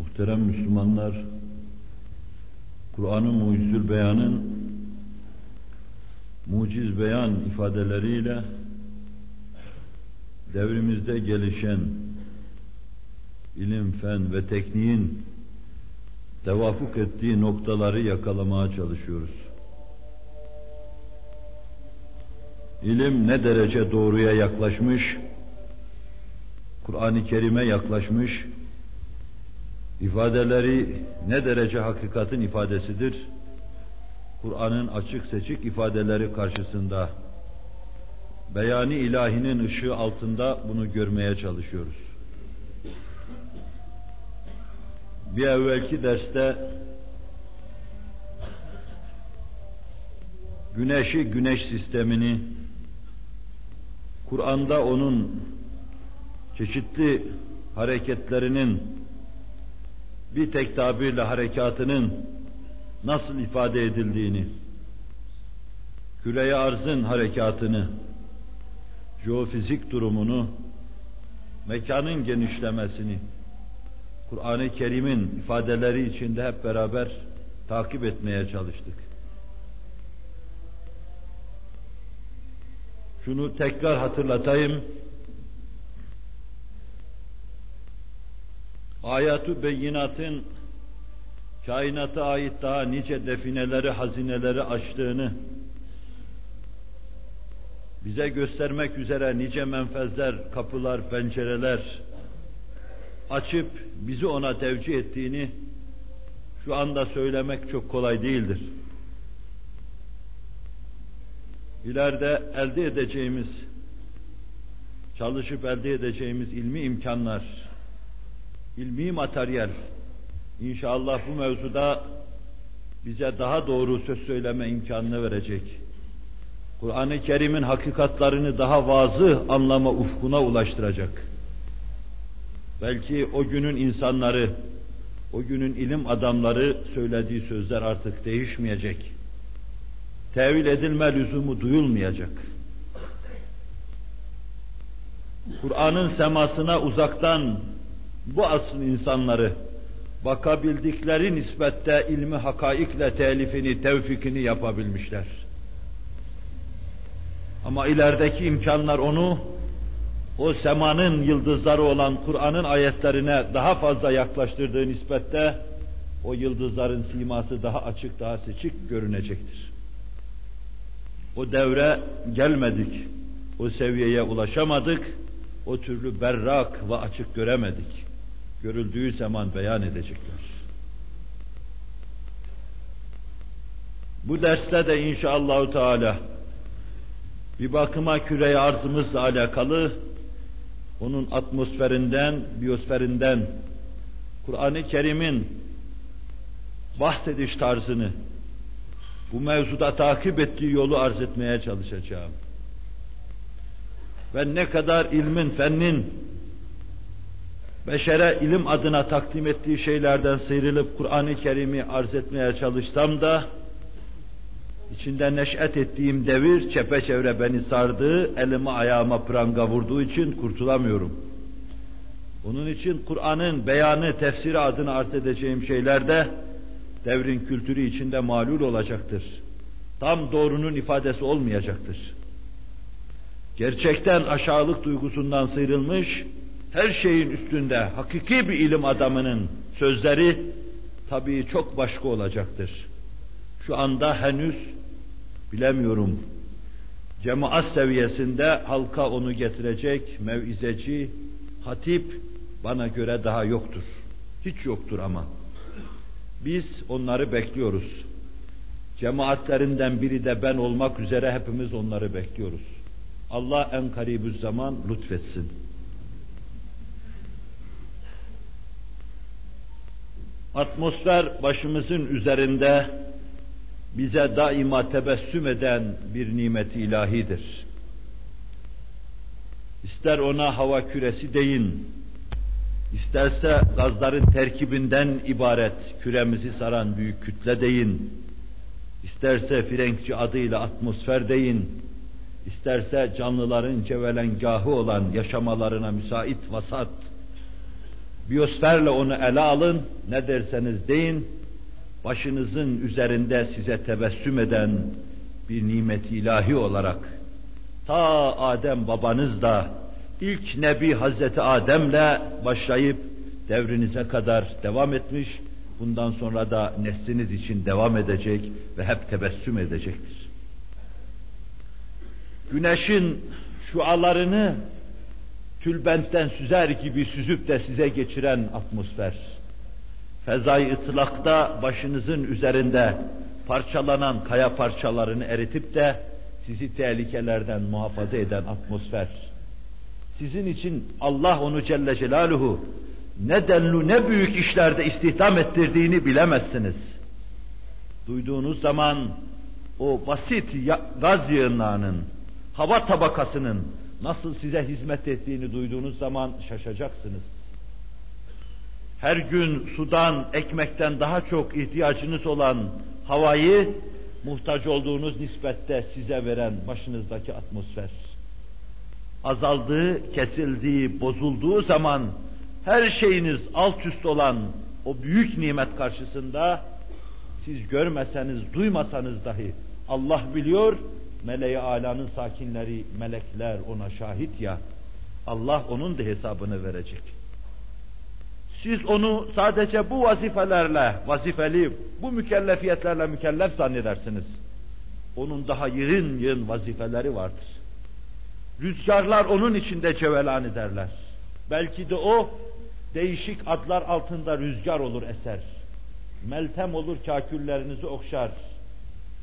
Muhterem Müslümanlar, Kur'an-ı Mucizül Beyan'ın muciz beyan ifadeleriyle devrimizde gelişen ilim, fen ve tekniğin tevafuk ettiği noktaları yakalamaya çalışıyoruz. İlim ne derece doğruya yaklaşmış, Kur'an-ı Kerim'e yaklaşmış, ifadeleri ne derece hakikatin ifadesidir, Kur'an'ın açık seçik ifadeleri karşısında, beyani ilahinin ışığı altında bunu görmeye çalışıyoruz. Bir evvelki derste güneşi, güneş sistemini, Kur'an'da onun çeşitli hareketlerinin bir tek tabirle harekatının nasıl ifade edildiğini, küreye arzın harekatını, jeofizik durumunu, mekanın genişlemesini, Kur'an-ı Kerim'in ifadeleri içinde hep beraber takip etmeye çalıştık. Şunu tekrar hatırlatayım. Ayatü beyinatın kainata ait daha nice defineleri, hazineleri açtığını, bize göstermek üzere nice menfezler, kapılar, pencereler açıp bizi ona tevcih ettiğini şu anda söylemek çok kolay değildir. İleride elde edeceğimiz, çalışıp elde edeceğimiz ilmi imkanlar, ilmi materyal, inşallah bu mevzuda bize daha doğru söz söyleme imkanını verecek. Kur'an-ı Kerim'in hakikatlarını daha vazı anlama ufkuna ulaştıracak. Belki o günün insanları, o günün ilim adamları söylediği sözler artık değişmeyecek. Tevil edilme lüzumu duyulmayacak. Kur'an'ın semasına uzaktan bu asrın insanları bakabildikleri nispette ilmi hakaikle telifini, tevfikini yapabilmişler. Ama ilerideki imkanlar onu o semanın yıldızları olan Kur'an'ın ayetlerine daha fazla yaklaştırdığı nispette o yıldızların siması daha açık, daha seçik görünecektir. O devre gelmedik, o seviyeye ulaşamadık, o türlü berrak ve açık göremedik. Görüldüğü zaman beyan edecekler. Bu derste de inşallahü teala bir bakıma küreye arzımızla alakalı onun atmosferinden, biyosferinden, Kur'an-ı Kerim'in bahsediş tarzını, bu mevzuda takip ettiği yolu arz etmeye çalışacağım. Ve ne kadar ilmin, fennin, beşere ilim adına takdim ettiği şeylerden sıyrılıp Kur'an-ı Kerim'i arz etmeye çalışsam da, içinde neşet ettiğim devir çepeçevre beni sardı, elimi ayağıma pranga vurduğu için kurtulamıyorum. Onun için Kur'an'ın beyanı, tefsiri adına arz edeceğim şeylerde devrin kültürü içinde malul olacaktır. Tam doğrunun ifadesi olmayacaktır. Gerçekten aşağılık duygusundan sıyrılmış, her şeyin üstünde hakiki bir ilim adamının sözleri tabii çok başka olacaktır. Şu anda henüz bilemiyorum. Cemaat seviyesinde halka onu getirecek mevizeci, hatip bana göre daha yoktur. Hiç yoktur ama. Biz onları bekliyoruz. Cemaatlerinden biri de ben olmak üzere hepimiz onları bekliyoruz. Allah en karibü zaman lütfetsin. Atmosfer başımızın üzerinde bize daima tebessüm eden bir nimet ilahidir. İster ona hava küresi deyin, isterse gazların terkibinden ibaret küremizi saran büyük kütle deyin, isterse Frenkçi adıyla atmosfer deyin, isterse canlıların cevelengahı olan yaşamalarına müsait vasat, Biyosferle onu ele alın, ne derseniz deyin, başınızın üzerinde size tebessüm eden bir nimet ilahi olarak ta Adem babanız da ilk Nebi Hazreti Adem'le başlayıp devrinize kadar devam etmiş, bundan sonra da nesliniz için devam edecek ve hep tebessüm edecektir. Güneşin şualarını tülbentten süzer gibi süzüp de size geçiren atmosfer, fezai ıtlakta başınızın üzerinde parçalanan kaya parçalarını eritip de sizi tehlikelerden muhafaza eden atmosfer, sizin için Allah onu Celle Celaluhu ne denli ne büyük işlerde istihdam ettirdiğini bilemezsiniz. Duyduğunuz zaman o basit gaz yığınlarının, hava tabakasının nasıl size hizmet ettiğini duyduğunuz zaman şaşacaksınız. Her gün sudan, ekmekten daha çok ihtiyacınız olan havayı muhtaç olduğunuz nispette size veren başınızdaki atmosfer. Azaldığı, kesildiği, bozulduğu zaman her şeyiniz alt üst olan o büyük nimet karşısında siz görmeseniz, duymasanız dahi Allah biliyor, meleği alanın sakinleri, melekler ona şahit ya, Allah onun da hesabını verecek. Siz onu sadece bu vazifelerle, vazifeli, bu mükellefiyetlerle mükellef zannedersiniz. Onun daha yığın yığın vazifeleri vardır. Rüzgarlar onun içinde cevelan ederler. Belki de o değişik adlar altında rüzgar olur eser. Meltem olur kaküllerinizi okşar.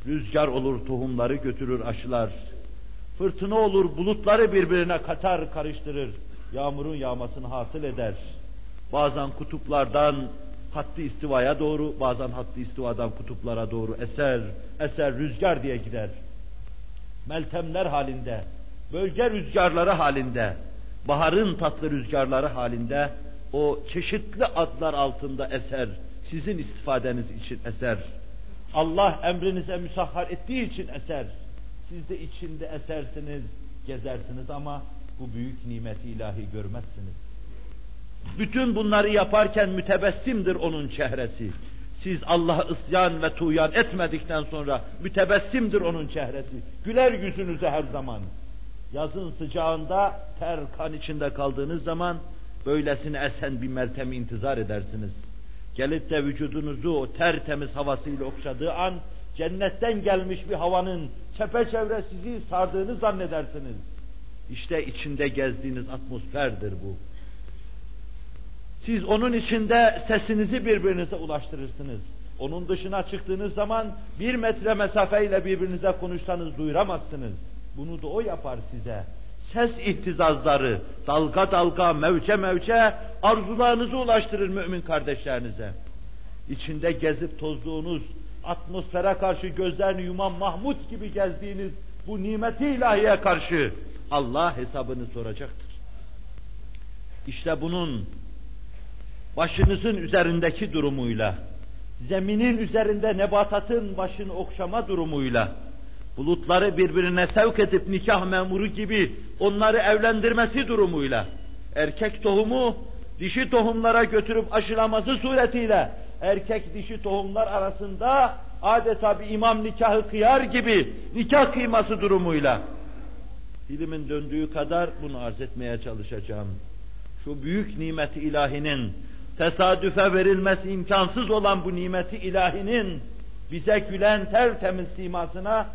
Rüzgar olur tohumları götürür aşılar. Fırtına olur bulutları birbirine katar karıştırır. Yağmurun yağmasını hasıl eder. Bazen kutuplardan hattı istivaya doğru, bazen hattı istivadan kutuplara doğru eser, eser rüzgar diye gider. Meltemler halinde, bölge rüzgarları halinde, baharın tatlı rüzgarları halinde o çeşitli adlar altında eser, sizin istifadeniz için eser. Allah emrinize müsahhar ettiği için eser. Siz de içinde esersiniz, gezersiniz ama bu büyük nimeti ilahi görmezsiniz. Bütün bunları yaparken mütebessimdir onun çehresi. Siz Allah'a isyan ve tuyan etmedikten sonra mütebessimdir onun çehresi. Güler yüzünüze her zaman. Yazın sıcağında ter kan içinde kaldığınız zaman böylesine esen bir meltemi intizar edersiniz. Gelip de vücudunuzu o tertemiz havasıyla okşadığı an cennetten gelmiş bir havanın çepeçevre sizi sardığını zannedersiniz. İşte içinde gezdiğiniz atmosferdir bu. Siz onun içinde sesinizi birbirinize ulaştırırsınız. Onun dışına çıktığınız zaman bir metre mesafeyle birbirinize konuşsanız duyuramazsınız. Bunu da o yapar size. Ses ihtizazları, dalga dalga, mevce mevce arzularınızı ulaştırır mümin kardeşlerinize. İçinde gezip tozduğunuz, atmosfere karşı gözlerini yuman Mahmut gibi gezdiğiniz bu nimeti ilahiye karşı Allah hesabını soracaktır. İşte bunun başınızın üzerindeki durumuyla, zeminin üzerinde nebatatın başını okşama durumuyla, bulutları birbirine sevk edip nikah memuru gibi onları evlendirmesi durumuyla, erkek tohumu dişi tohumlara götürüp aşılaması suretiyle, erkek dişi tohumlar arasında adeta bir imam nikahı kıyar gibi nikah kıyması durumuyla, dilimin döndüğü kadar bunu arz etmeye çalışacağım. Şu büyük nimeti ilahinin tesadüfe verilmesi imkansız olan bu nimeti ilahinin bize gülen tertemiz simasına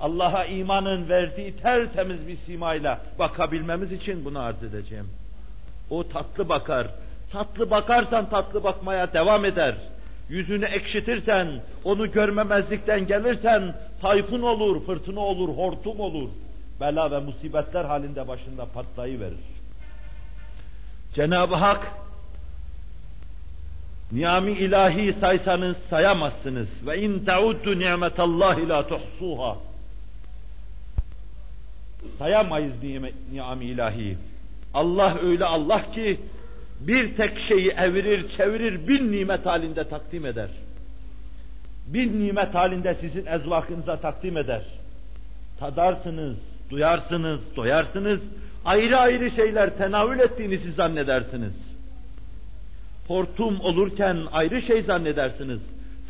Allah'a imanın verdiği tertemiz bir simayla bakabilmemiz için bunu arz edeceğim. O tatlı bakar. Tatlı bakarsan tatlı bakmaya devam eder. Yüzünü ekşitirsen, onu görmemezlikten gelirsen tayfun olur, fırtına olur, hortum olur. Bela ve musibetler halinde başında patlayıverir. Cenab-ı Hak Niyami ilahi saysanız sayamazsınız. Ve in tauddu ni'metallahi la tuhsuha. Sayamayız niyami ilahi. Allah öyle Allah ki bir tek şeyi evirir, çevirir, bin nimet halinde takdim eder. Bin nimet halinde sizin ezvakınıza takdim eder. Tadarsınız, duyarsınız, doyarsınız, ayrı ayrı şeyler tenavül ettiğinizi zannedersiniz. Hortum olurken ayrı şey zannedersiniz.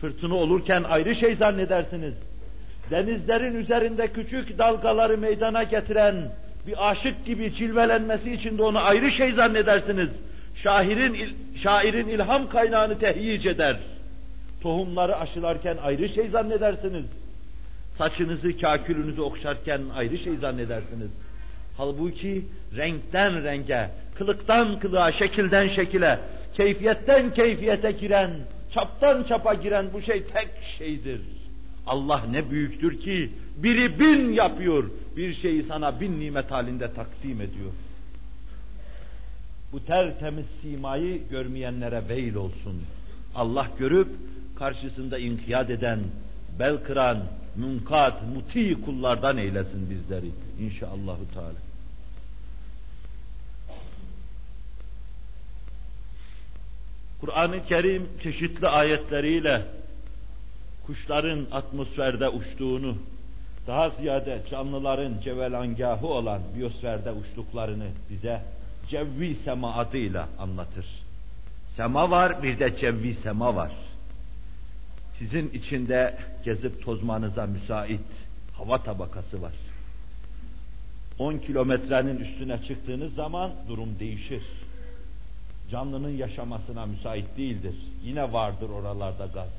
Fırtına olurken ayrı şey zannedersiniz. Denizlerin üzerinde küçük dalgaları meydana getiren bir aşık gibi cilvelenmesi için de onu ayrı şey zannedersiniz. Şairin, şairin ilham kaynağını tehyic eder. Tohumları aşılarken ayrı şey zannedersiniz. Saçınızı, kakülünüzü okşarken ayrı şey zannedersiniz. Halbuki renkten renge, kılıktan kılığa, şekilden şekile, keyfiyetten keyfiyete giren, çaptan çapa giren bu şey tek şeydir. Allah ne büyüktür ki biri bin yapıyor, bir şeyi sana bin nimet halinde takdim ediyor. Bu tertemiz simayı görmeyenlere veil olsun. Allah görüp karşısında inkiyat eden, bel kıran, münkat, muti kullardan eylesin bizleri inşallahü teala. Kur'an-ı Kerim çeşitli ayetleriyle kuşların atmosferde uçtuğunu, daha ziyade canlıların cevelangahı olan biyosferde uçtuklarını bize cevvi sema adıyla anlatır. Sema var, bir de cevvi sema var. Sizin içinde gezip tozmanıza müsait hava tabakası var. 10 kilometrenin üstüne çıktığınız zaman durum değişir. Canlının yaşamasına müsait değildir. Yine vardır oralarda gaz.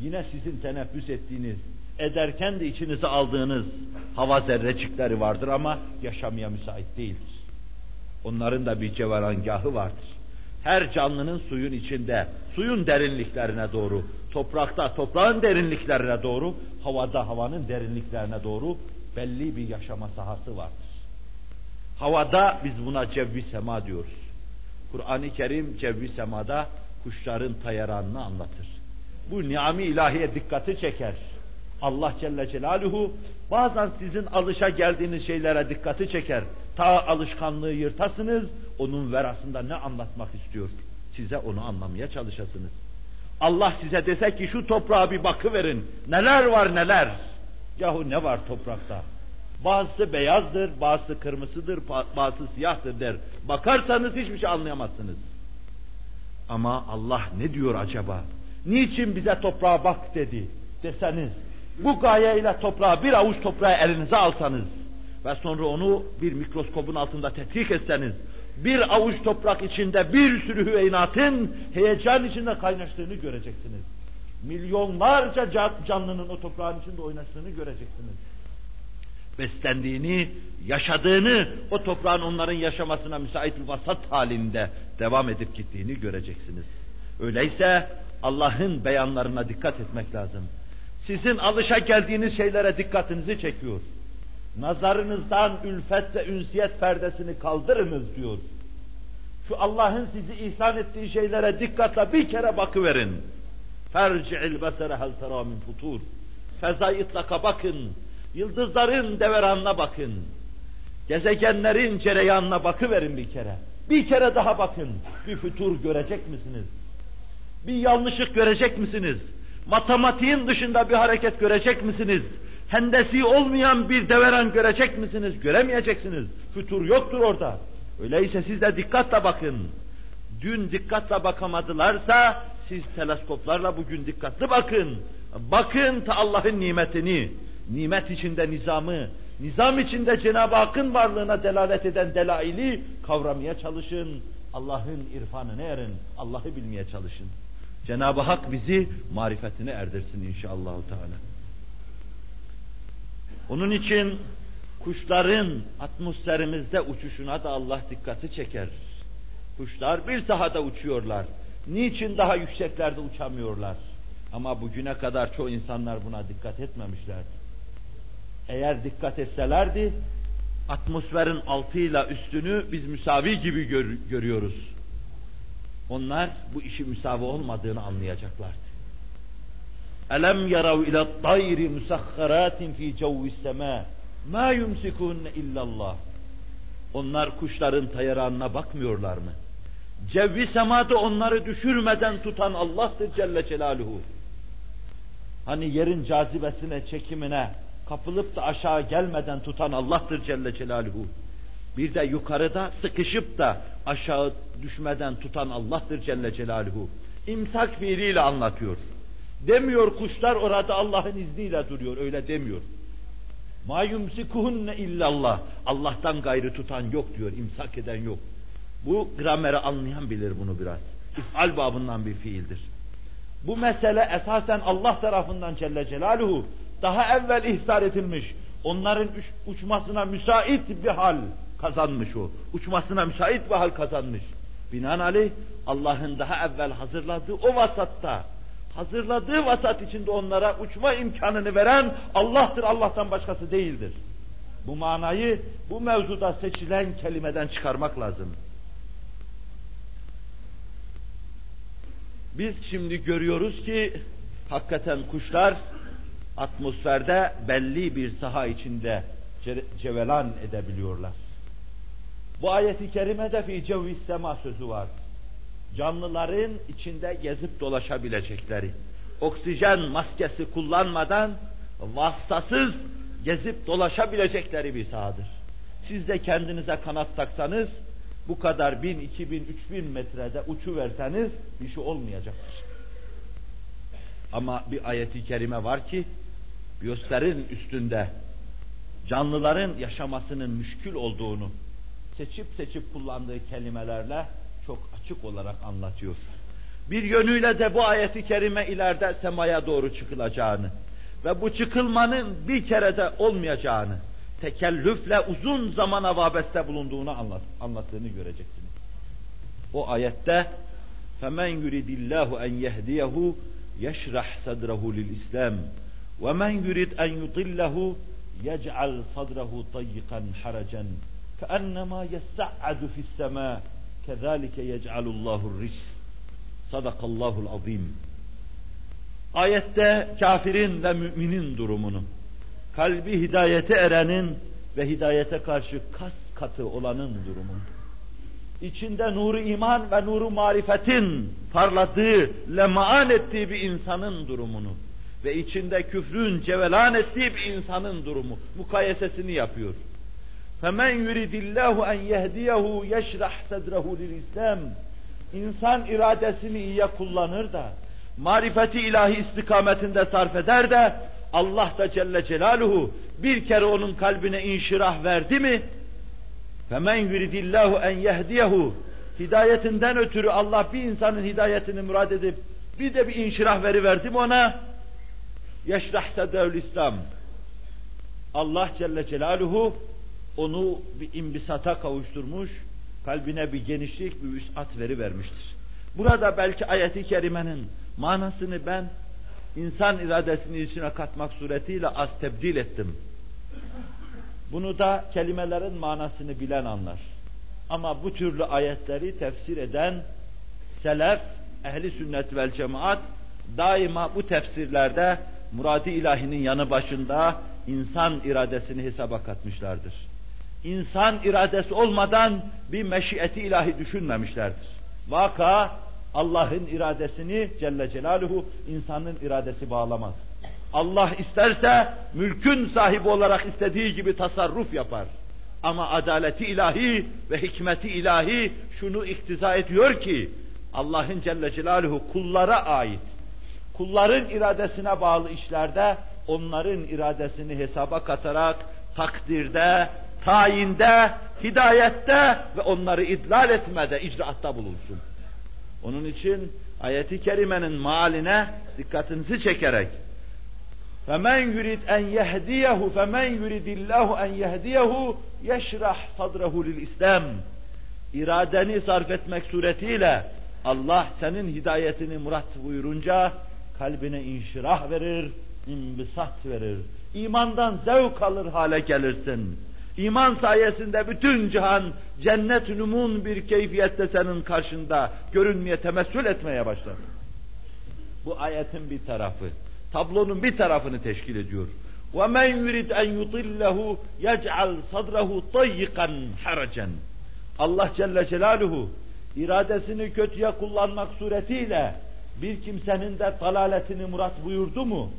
Yine sizin teneffüs ettiğiniz, ederken de içinize aldığınız hava zerrecikleri vardır ama yaşamaya müsait değildir. Onların da bir cevarangahı vardır. Her canlının suyun içinde, suyun derinliklerine doğru, toprakta toprağın derinliklerine doğru, havada havanın derinliklerine doğru belli bir yaşama sahası vardır. Havada biz buna cevvi sema diyoruz. Kur'an-ı Kerim cevvi semada kuşların tayaranını anlatır. Bu niami ilahiye dikkati çeker. Allah Celle Celaluhu bazen sizin alışa geldiğiniz şeylere dikkati çeker. Ta alışkanlığı yırtasınız, onun verasında ne anlatmak istiyor? Size onu anlamaya çalışasınız. Allah size dese ki şu toprağa bir bakıverin, neler var neler. Yahu ne var toprakta? Bazısı beyazdır, bazısı kırmızıdır, bazısı siyahtır der. Bakarsanız hiçbir şey anlayamazsınız. Ama Allah ne diyor acaba? Niçin bize toprağa bak dedi deseniz, bu gayeyle toprağı bir avuç toprağı elinize alsanız ve sonra onu bir mikroskopun altında tetkik etseniz, bir avuç toprak içinde bir sürü hüveynatın heyecan içinde kaynaştığını göreceksiniz. Milyonlarca canlının o toprağın içinde oynaştığını göreceksiniz. Beslendiğini, yaşadığını, o toprağın onların yaşamasına müsait vasat halinde devam edip gittiğini göreceksiniz. Öyleyse Allah'ın beyanlarına dikkat etmek lazım. Sizin alışa geldiğiniz şeylere dikkatinizi çekiyor. Nazarınızdan ülfet ve ünsiyet perdesini kaldırınız diyor. Şu Allah'ın sizi ihsan ettiği şeylere dikkatle bir kere bakıverin. Ferci'il besere hel tera min futur. Fezayı itlaka bakın. Yıldızların deveranına bakın. Gezegenlerin cereyanına bakıverin bir kere. Bir kere daha bakın. Bir fütur görecek misiniz? Bir yanlışlık görecek misiniz? Matematiğin dışında bir hareket görecek misiniz? Hendesi olmayan bir deveran görecek misiniz? Göremeyeceksiniz. Fütur yoktur orada. Öyleyse siz de dikkatle bakın. Dün dikkatle bakamadılarsa siz teleskoplarla bugün dikkatli bakın. Bakın ta Allah'ın nimetini, nimet içinde nizamı, nizam içinde Cenab-ı Hakk'ın varlığına delalet eden delaili kavramaya çalışın. Allah'ın irfanını erin, Allah'ı bilmeye çalışın. Cenab-ı Hak bizi marifetine erdirsin inşallah. Teala. Onun için kuşların atmosferimizde uçuşuna da Allah dikkati çeker. Kuşlar bir sahada uçuyorlar. Niçin daha yükseklerde uçamıyorlar? Ama bugüne kadar çoğu insanlar buna dikkat etmemişlerdi. Eğer dikkat etselerdi, atmosferin altıyla üstünü biz müsavi gibi gör, görüyoruz. Onlar bu işi müsavi olmadığını anlayacaklardı. Elem yarav ila tayri musakharatin fi cevvis sema ma yumsikunne illallah. Onlar kuşların tayaranına bakmıyorlar mı? Cevvi semada onları düşürmeden tutan Allah'tır Celle Celaluhu. Hani yerin cazibesine, çekimine kapılıp da aşağı gelmeden tutan Allah'tır Celle Celaluhu. Bir de yukarıda sıkışıp da aşağı düşmeden tutan Allah'tır Celle Celaluhu. İmsak fiiliyle anlatıyor. Demiyor kuşlar orada Allah'ın izniyle duruyor, öyle demiyor. Ma yumsikuhunne illallah. Allah'tan gayrı tutan yok diyor, imsak eden yok. Bu grameri anlayan bilir bunu biraz. İfal babından bir fiildir. Bu mesele esasen Allah tarafından Celle Celaluhu daha evvel ihsar edilmiş. Onların uçmasına müsait bir hal kazanmış o. Uçmasına müsait bir hal kazanmış. Binaenaleyh Allah'ın daha evvel hazırladığı o vasatta, hazırladığı vasat içinde onlara uçma imkanını veren Allah'tır, Allah'tan başkası değildir. Bu manayı bu mevzuda seçilen kelimeden çıkarmak lazım. Biz şimdi görüyoruz ki hakikaten kuşlar atmosferde belli bir saha içinde cevelan edebiliyorlar. Bu ayeti kerimede fi cevvis sema sözü var. Canlıların içinde gezip dolaşabilecekleri, oksijen maskesi kullanmadan vasıtasız gezip dolaşabilecekleri bir sahadır. Siz de kendinize kanat taksanız, bu kadar bin, iki bin, üç bin metrede uçu verseniz bir şey olmayacaktır. Ama bir ayeti kerime var ki, biyosferin üstünde canlıların yaşamasının müşkül olduğunu, seçip seçip kullandığı kelimelerle çok açık olarak anlatıyor. Bir yönüyle de bu ayeti kerime ileride semaya doğru çıkılacağını ve bu çıkılmanın bir kerede olmayacağını, tekellüfle uzun zamana vabeste bulunduğunu anlat, anlattığını göreceksiniz. O ayette فَمَنْ يُرِدِ اللّٰهُ اَنْ يَهْدِيَهُ يَشْرَحْ صَدْرَهُ لِلْإِسْلَامِ وَمَنْ يُرِدْ اَنْ يُطِلَّهُ يَجْعَلْ صَدْرَهُ طَيِّقًا حَرَجًا كأنما يسعد في السماء كذلك يجعل الله الرجس Sadakallahul azim. Ayette kafirin ve müminin durumunu, kalbi hidayete erenin ve hidayete karşı kas katı olanın durumunu, içinde nuru iman ve nuru marifetin parladığı, lemaan ettiği bir insanın durumunu ve içinde küfrün cevelan ettiği bir insanın durumu mukayesesini yapıyor. فَمَنْ يُرِدِ اللّٰهُ اَنْ يَهْدِيَهُ يَشْرَحْ سَدْرَهُ لِلْاِسْلَامِ İnsan iradesini iyiye kullanır da, marifeti ilahi istikametinde sarf eder de, Allah da Celle Celaluhu bir kere onun kalbine inşirah verdi mi, فَمَنْ يُرِدِ اللّٰهُ اَنْ يَهْدِيَهُ Hidayetinden ötürü Allah bir insanın hidayetini murad edip, bir de bir inşirah veriverdi mi ona, يَشْرَحْ سَدْرَهُ İslam. Allah Celle Celaluhu onu bir imbisata kavuşturmuş, kalbine bir genişlik, bir vüsat veri vermiştir. Burada belki ayeti kerimenin manasını ben insan iradesini içine katmak suretiyle az tebdil ettim. Bunu da kelimelerin manasını bilen anlar. Ama bu türlü ayetleri tefsir eden selef, ehli sünnet vel cemaat daima bu tefsirlerde muradi ilahinin yanı başında insan iradesini hesaba katmışlardır insan iradesi olmadan bir meşiyeti ilahi düşünmemişlerdir. Vaka Allah'ın iradesini Celle Celaluhu insanın iradesi bağlamaz. Allah isterse mülkün sahibi olarak istediği gibi tasarruf yapar. Ama adaleti ilahi ve hikmeti ilahi şunu iktiza ediyor ki Allah'ın Celle Celaluhu kullara ait, kulların iradesine bağlı işlerde onların iradesini hesaba katarak takdirde, tayinde, hidayette ve onları idlal etmede, icraatta bulunsun. Onun için ayeti kerimenin maline dikkatinizi çekerek فَمَنْ يُرِدْ اَنْ يَهْدِيَهُ فَمَنْ يُرِدِ اللّٰهُ اَنْ يَهْدِيَهُ يَشْرَحْ صَدْرَهُ لِلْاِسْلَامِ İradeni sarf etmek suretiyle Allah senin hidayetini murat buyurunca kalbine inşirah verir, imbisat verir. İmandan zevk alır hale gelirsin. İman sayesinde bütün cihan cennet numun bir keyfiyette senin karşında görünmeye, temessül etmeye başlar. Bu ayetin bir tarafı, tablonun bir tarafını teşkil ediyor. وَمَنْ يُرِدْ اَنْ يُطِلَّهُ يَجْعَلْ صَدْرَهُ طَيِّقًا حَرَجًا Allah Celle Celaluhu iradesini kötüye kullanmak suretiyle bir kimsenin de dalaletini murat buyurdu mu?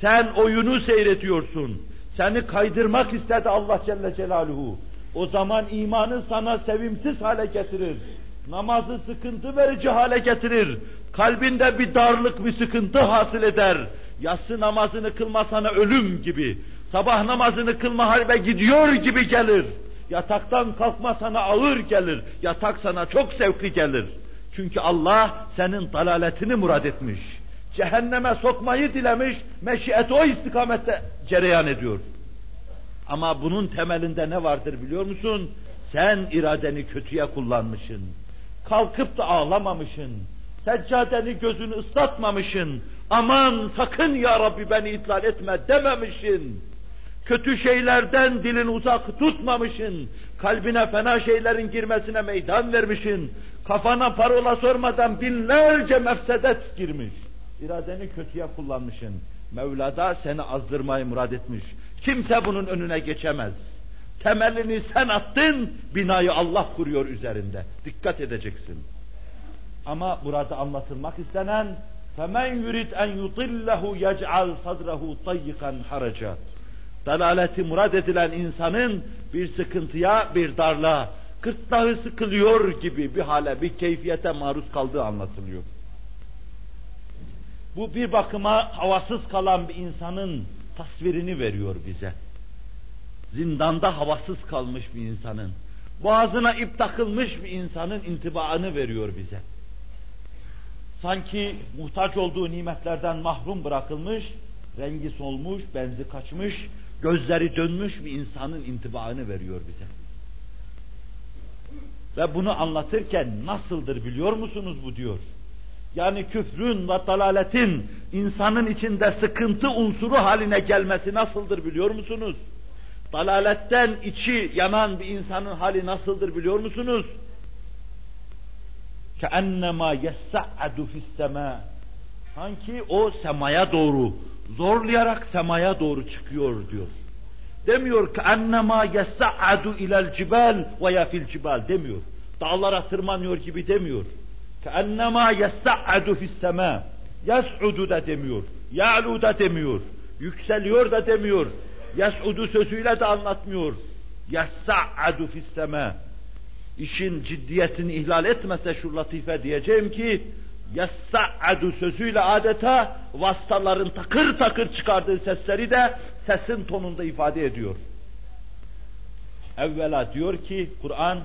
Sen oyunu seyretiyorsun seni kaydırmak istedi Allah Celle Celaluhu. O zaman imanı sana sevimsiz hale getirir. Namazı sıkıntı verici hale getirir. Kalbinde bir darlık, bir sıkıntı hasıl eder. Yatsı namazını kılma sana ölüm gibi. Sabah namazını kılma halbe gidiyor gibi gelir. Yataktan kalkma sana ağır gelir. Yatak sana çok zevkli gelir. Çünkü Allah senin dalaletini murad etmiş. Cehenneme sokmayı dilemiş, meşiyet o istikamette cereyan ediyor. Ama bunun temelinde ne vardır biliyor musun? Sen iradeni kötüye kullanmışsın. Kalkıp da ağlamamışsın. Seccadeni gözünü ıslatmamışsın. Aman sakın ya Rabbi beni itlal etme dememişsin. Kötü şeylerden dilini uzak tutmamışsın. Kalbine fena şeylerin girmesine meydan vermişsin. Kafana parola sormadan binlerce mefsedet girmiş İradeni kötüye kullanmışsın. Mevla da seni azdırmayı murad etmiş. Kimse bunun önüne geçemez. Temelini sen attın, binayı Allah kuruyor üzerinde. Dikkat edeceksin. Ama burada anlatılmak istenen فَمَنْ يُرِدْ اَنْ يُطِلَّهُ يَجْعَلْ صَدْرَهُ طَيِّقًا حَرَجًا Dalaleti murad edilen insanın bir sıkıntıya, bir darlığa, gırtlağı sıkılıyor gibi bir hale, bir keyfiyete maruz kaldığı anlatılıyor. Bu bir bakıma havasız kalan bir insanın tasvirini veriyor bize. Zindanda havasız kalmış bir insanın, boğazına ip takılmış bir insanın intibaını veriyor bize. Sanki muhtaç olduğu nimetlerden mahrum bırakılmış, rengi solmuş, benzi kaçmış, gözleri dönmüş bir insanın intibaını veriyor bize. Ve bunu anlatırken nasıldır biliyor musunuz bu diyor Yani küfrün ve dalaletin insanın içinde sıkıntı unsuru haline gelmesi nasıldır biliyor musunuz? Dalaletten içi yanan bir insanın hali nasıldır biliyor musunuz? كَأَنَّمَا يَسَّعَّدُ فِي السَّمَاءِ Sanki o semaya doğru, zorlayarak semaya doğru çıkıyor diyor. Demiyor ki ennema yes'adu ilel cibal ve ya fil cibal demiyor. Dağlara tırmanıyor gibi demiyor. Ki ennema yes'adu fis sema. Yes'udu da demiyor. Ya'lu da demiyor. Yükseliyor da demiyor. Yes'udu sözüyle de anlatmıyor. Yes'adu fis sema. İşin ciddiyetini ihlal etmese şu latife diyeceğim ki yessa'adu sözüyle adeta vasıtaların takır takır çıkardığı sesleri de sesin tonunda ifade ediyor. Evvela diyor ki Kur'an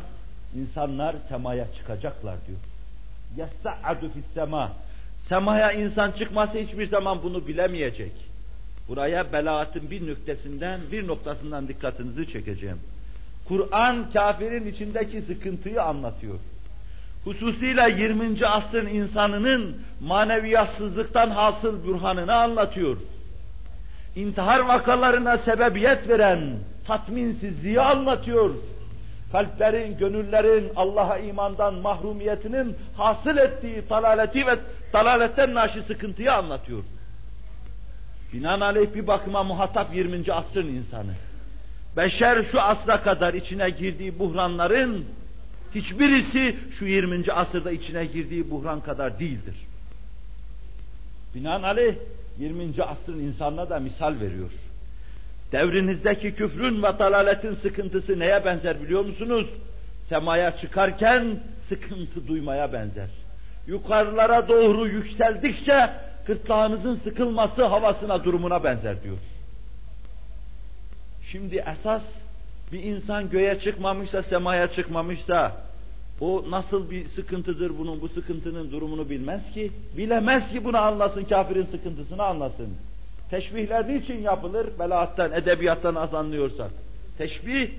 insanlar semaya çıkacaklar diyor. Yessa'adu fis sema. Semaya insan çıkması hiçbir zaman bunu bilemeyecek. Buraya belaatın bir nüktesinden, bir noktasından dikkatinizi çekeceğim. Kur'an kafirin içindeki sıkıntıyı anlatıyor. Hususiyle 20. asrın insanının maneviyatsızlıktan hasıl bürhanını anlatıyor. İntihar vakalarına sebebiyet veren tatminsizliği anlatıyor. Kalplerin, gönüllerin Allah'a imandan mahrumiyetinin hasıl ettiği dalaleti ve dalaletten naşi sıkıntıyı anlatıyor. Binaenaleyh bir bakıma muhatap 20. asrın insanı. Beşer şu asra kadar içine girdiği buhranların hiçbirisi şu 20. asırda içine girdiği buhran kadar değildir. Binaenaleyh 20. asrın insanına da misal veriyor. Devrinizdeki küfrün ve dalaletin sıkıntısı neye benzer biliyor musunuz? Semaya çıkarken sıkıntı duymaya benzer. Yukarılara doğru yükseldikçe gırtlağınızın sıkılması havasına durumuna benzer diyor. Şimdi esas bir insan göğe çıkmamışsa, semaya çıkmamışsa, o nasıl bir sıkıntıdır bunun, bu sıkıntının durumunu bilmez ki. Bilemez ki bunu anlasın, kafirin sıkıntısını anlasın. Teşbihler niçin yapılır? Belaattan, edebiyattan az anlıyorsak. Teşbih,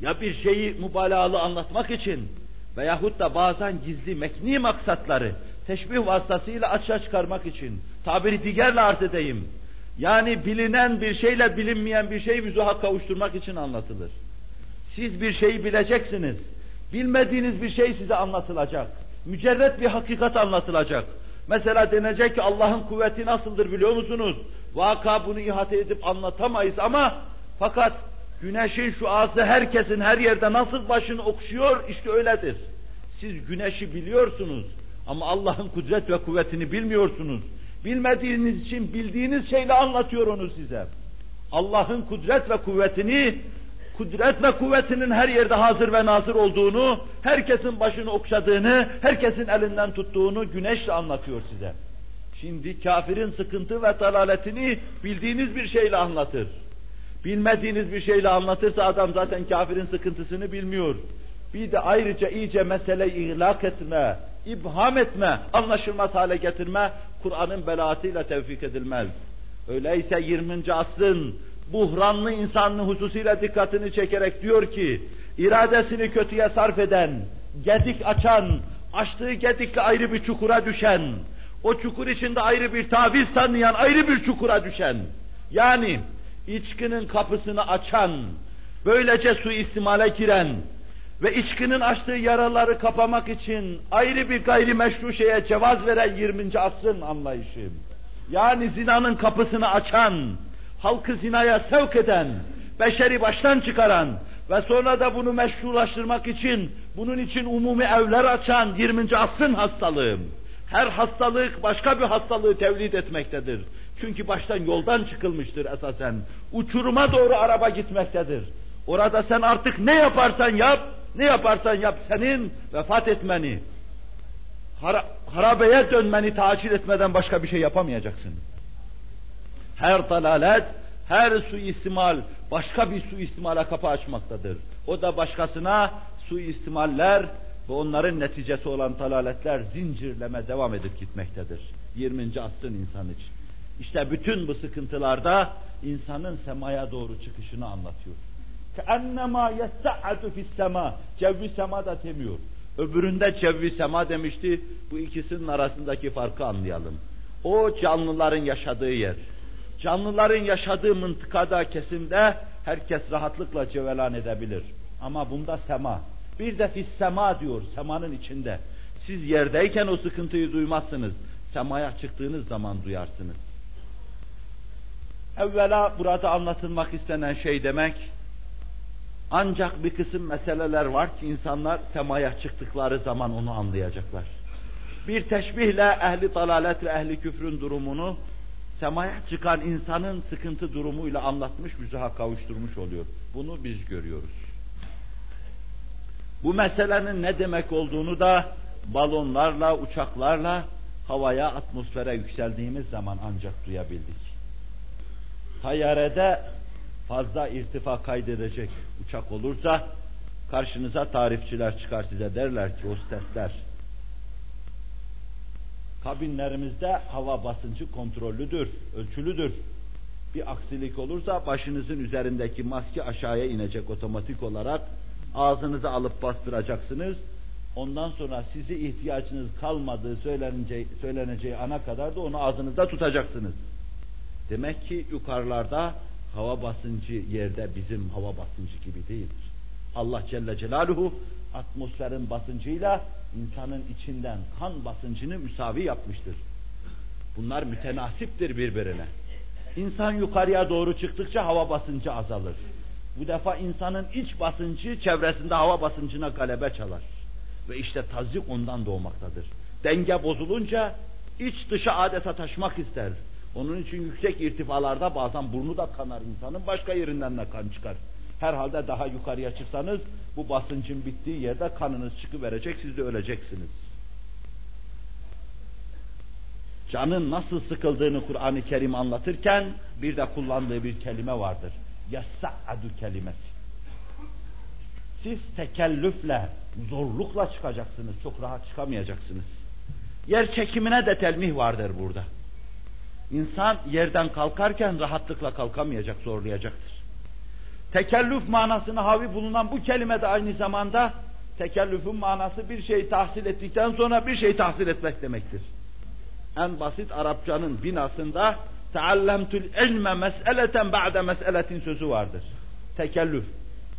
ya bir şeyi mübalağalı anlatmak için veyahut da bazen gizli mekni maksatları teşbih vasıtasıyla açığa çıkarmak için tabiri diğerle arz edeyim yani bilinen bir şeyle bilinmeyen bir şeyi müzuha kavuşturmak için anlatılır. Siz bir şeyi bileceksiniz. Bilmediğiniz bir şey size anlatılacak. Mücerret bir hakikat anlatılacak. Mesela denecek ki Allah'ın kuvveti nasıldır biliyor musunuz? Vaka bunu ihate edip anlatamayız ama fakat güneşin şu ağzı herkesin her yerde nasıl başını okşuyor işte öyledir. Siz güneşi biliyorsunuz ama Allah'ın kudret ve kuvvetini bilmiyorsunuz. Bilmediğiniz için bildiğiniz şeyle anlatıyor onu size. Allah'ın kudret ve kuvvetini kudret ve kuvvetinin her yerde hazır ve nazır olduğunu, herkesin başını okşadığını, herkesin elinden tuttuğunu güneşle anlatıyor size. Şimdi kafirin sıkıntı ve dalaletini bildiğiniz bir şeyle anlatır. Bilmediğiniz bir şeyle anlatırsa adam zaten kafirin sıkıntısını bilmiyor. Bir de ayrıca iyice meseleyi ihlak etme, ibham etme, anlaşılmaz hale getirme, Kur'an'ın belaatıyla tevfik edilmez. Öyleyse 20. asrın buhranlı insanlığı hususuyla dikkatini çekerek diyor ki, iradesini kötüye sarf eden, gedik açan, açtığı gedikle ayrı bir çukura düşen, o çukur içinde ayrı bir taviz tanıyan, ayrı bir çukura düşen, yani içkinin kapısını açan, böylece suistimale giren ve içkinin açtığı yaraları kapamak için ayrı bir gayrimeşru şeye cevaz veren 20. asrın anlayışı. Yani zinanın kapısını açan, halkı zinaya sevk eden, beşeri baştan çıkaran ve sonra da bunu meşrulaştırmak için, bunun için umumi evler açan 20. asrın hastalığı. Her hastalık başka bir hastalığı tevlid etmektedir. Çünkü baştan yoldan çıkılmıştır esasen. Uçuruma doğru araba gitmektedir. Orada sen artık ne yaparsan yap, ne yaparsan yap senin vefat etmeni, hara harabeye dönmeni tacil etmeden başka bir şey yapamayacaksın her dalalet, her suistimal başka bir suistimala kapı açmaktadır. O da başkasına suistimaller ve onların neticesi olan dalaletler zincirleme devam edip gitmektedir. 20. asrın insanı için. İşte bütün bu sıkıntılarda insanın semaya doğru çıkışını anlatıyor. Keennema yesta'atu fis sema. Cevvi sema da demiyor. Öbüründe cevvi sema demişti. Bu ikisinin arasındaki farkı anlayalım. O canlıların yaşadığı yer. Canlıların yaşadığı mıntıkada, kesimde herkes rahatlıkla cevelan edebilir. Ama bunda sema. Bir de fis sema diyor, semanın içinde. Siz yerdeyken o sıkıntıyı duymazsınız. Semaya çıktığınız zaman duyarsınız. Evvela burada anlatılmak istenen şey demek, ancak bir kısım meseleler var ki insanlar semaya çıktıkları zaman onu anlayacaklar. Bir teşbihle ehli dalalet ve ehli küfrün durumunu semaya çıkan insanın sıkıntı durumuyla anlatmış, müzaha kavuşturmuş oluyor. Bunu biz görüyoruz. Bu meselenin ne demek olduğunu da balonlarla, uçaklarla havaya, atmosfere yükseldiğimiz zaman ancak duyabildik. Tayyarede fazla irtifa kaydedecek uçak olursa karşınıza tarifçiler çıkar size derler ki hostesler kabinlerimizde hava basıncı kontrollüdür, ölçülüdür. Bir aksilik olursa başınızın üzerindeki maske aşağıya inecek otomatik olarak. Ağzınızı alıp bastıracaksınız. Ondan sonra sizi ihtiyacınız kalmadığı söyleneceği, söyleneceği ana kadar da onu ağzınızda tutacaksınız. Demek ki yukarılarda hava basıncı yerde bizim hava basıncı gibi değildir. Allah Celle Celaluhu atmosferin basıncıyla insanın içinden kan basıncını müsavi yapmıştır. Bunlar mütenasiptir birbirine. İnsan yukarıya doğru çıktıkça hava basıncı azalır. Bu defa insanın iç basıncı çevresinde hava basıncına galebe çalar. Ve işte tazik ondan doğmaktadır. Denge bozulunca iç dışa adeta taşmak ister. Onun için yüksek irtifalarda bazen burnu da kanar insanın, başka yerinden de kan çıkar. Herhalde daha yukarıya çıksanız bu basıncın bittiği yerde kanınız çıkıverecek, siz de öleceksiniz. Canın nasıl sıkıldığını Kur'an-ı Kerim anlatırken bir de kullandığı bir kelime vardır. Yassa'adu kelimesi. Siz tekellüfle, zorlukla çıkacaksınız, çok rahat çıkamayacaksınız. Yer çekimine de telmih vardır burada. İnsan yerden kalkarken rahatlıkla kalkamayacak, zorlayacaktır. Tekellüf manasını havi bulunan bu kelime de aynı zamanda tekellüfün manası bir şey tahsil ettikten sonra bir şey tahsil etmek demektir. En basit Arapçanın binasında teallemtül ilme meseleten ba'de meseletin sözü vardır. Tekellüf.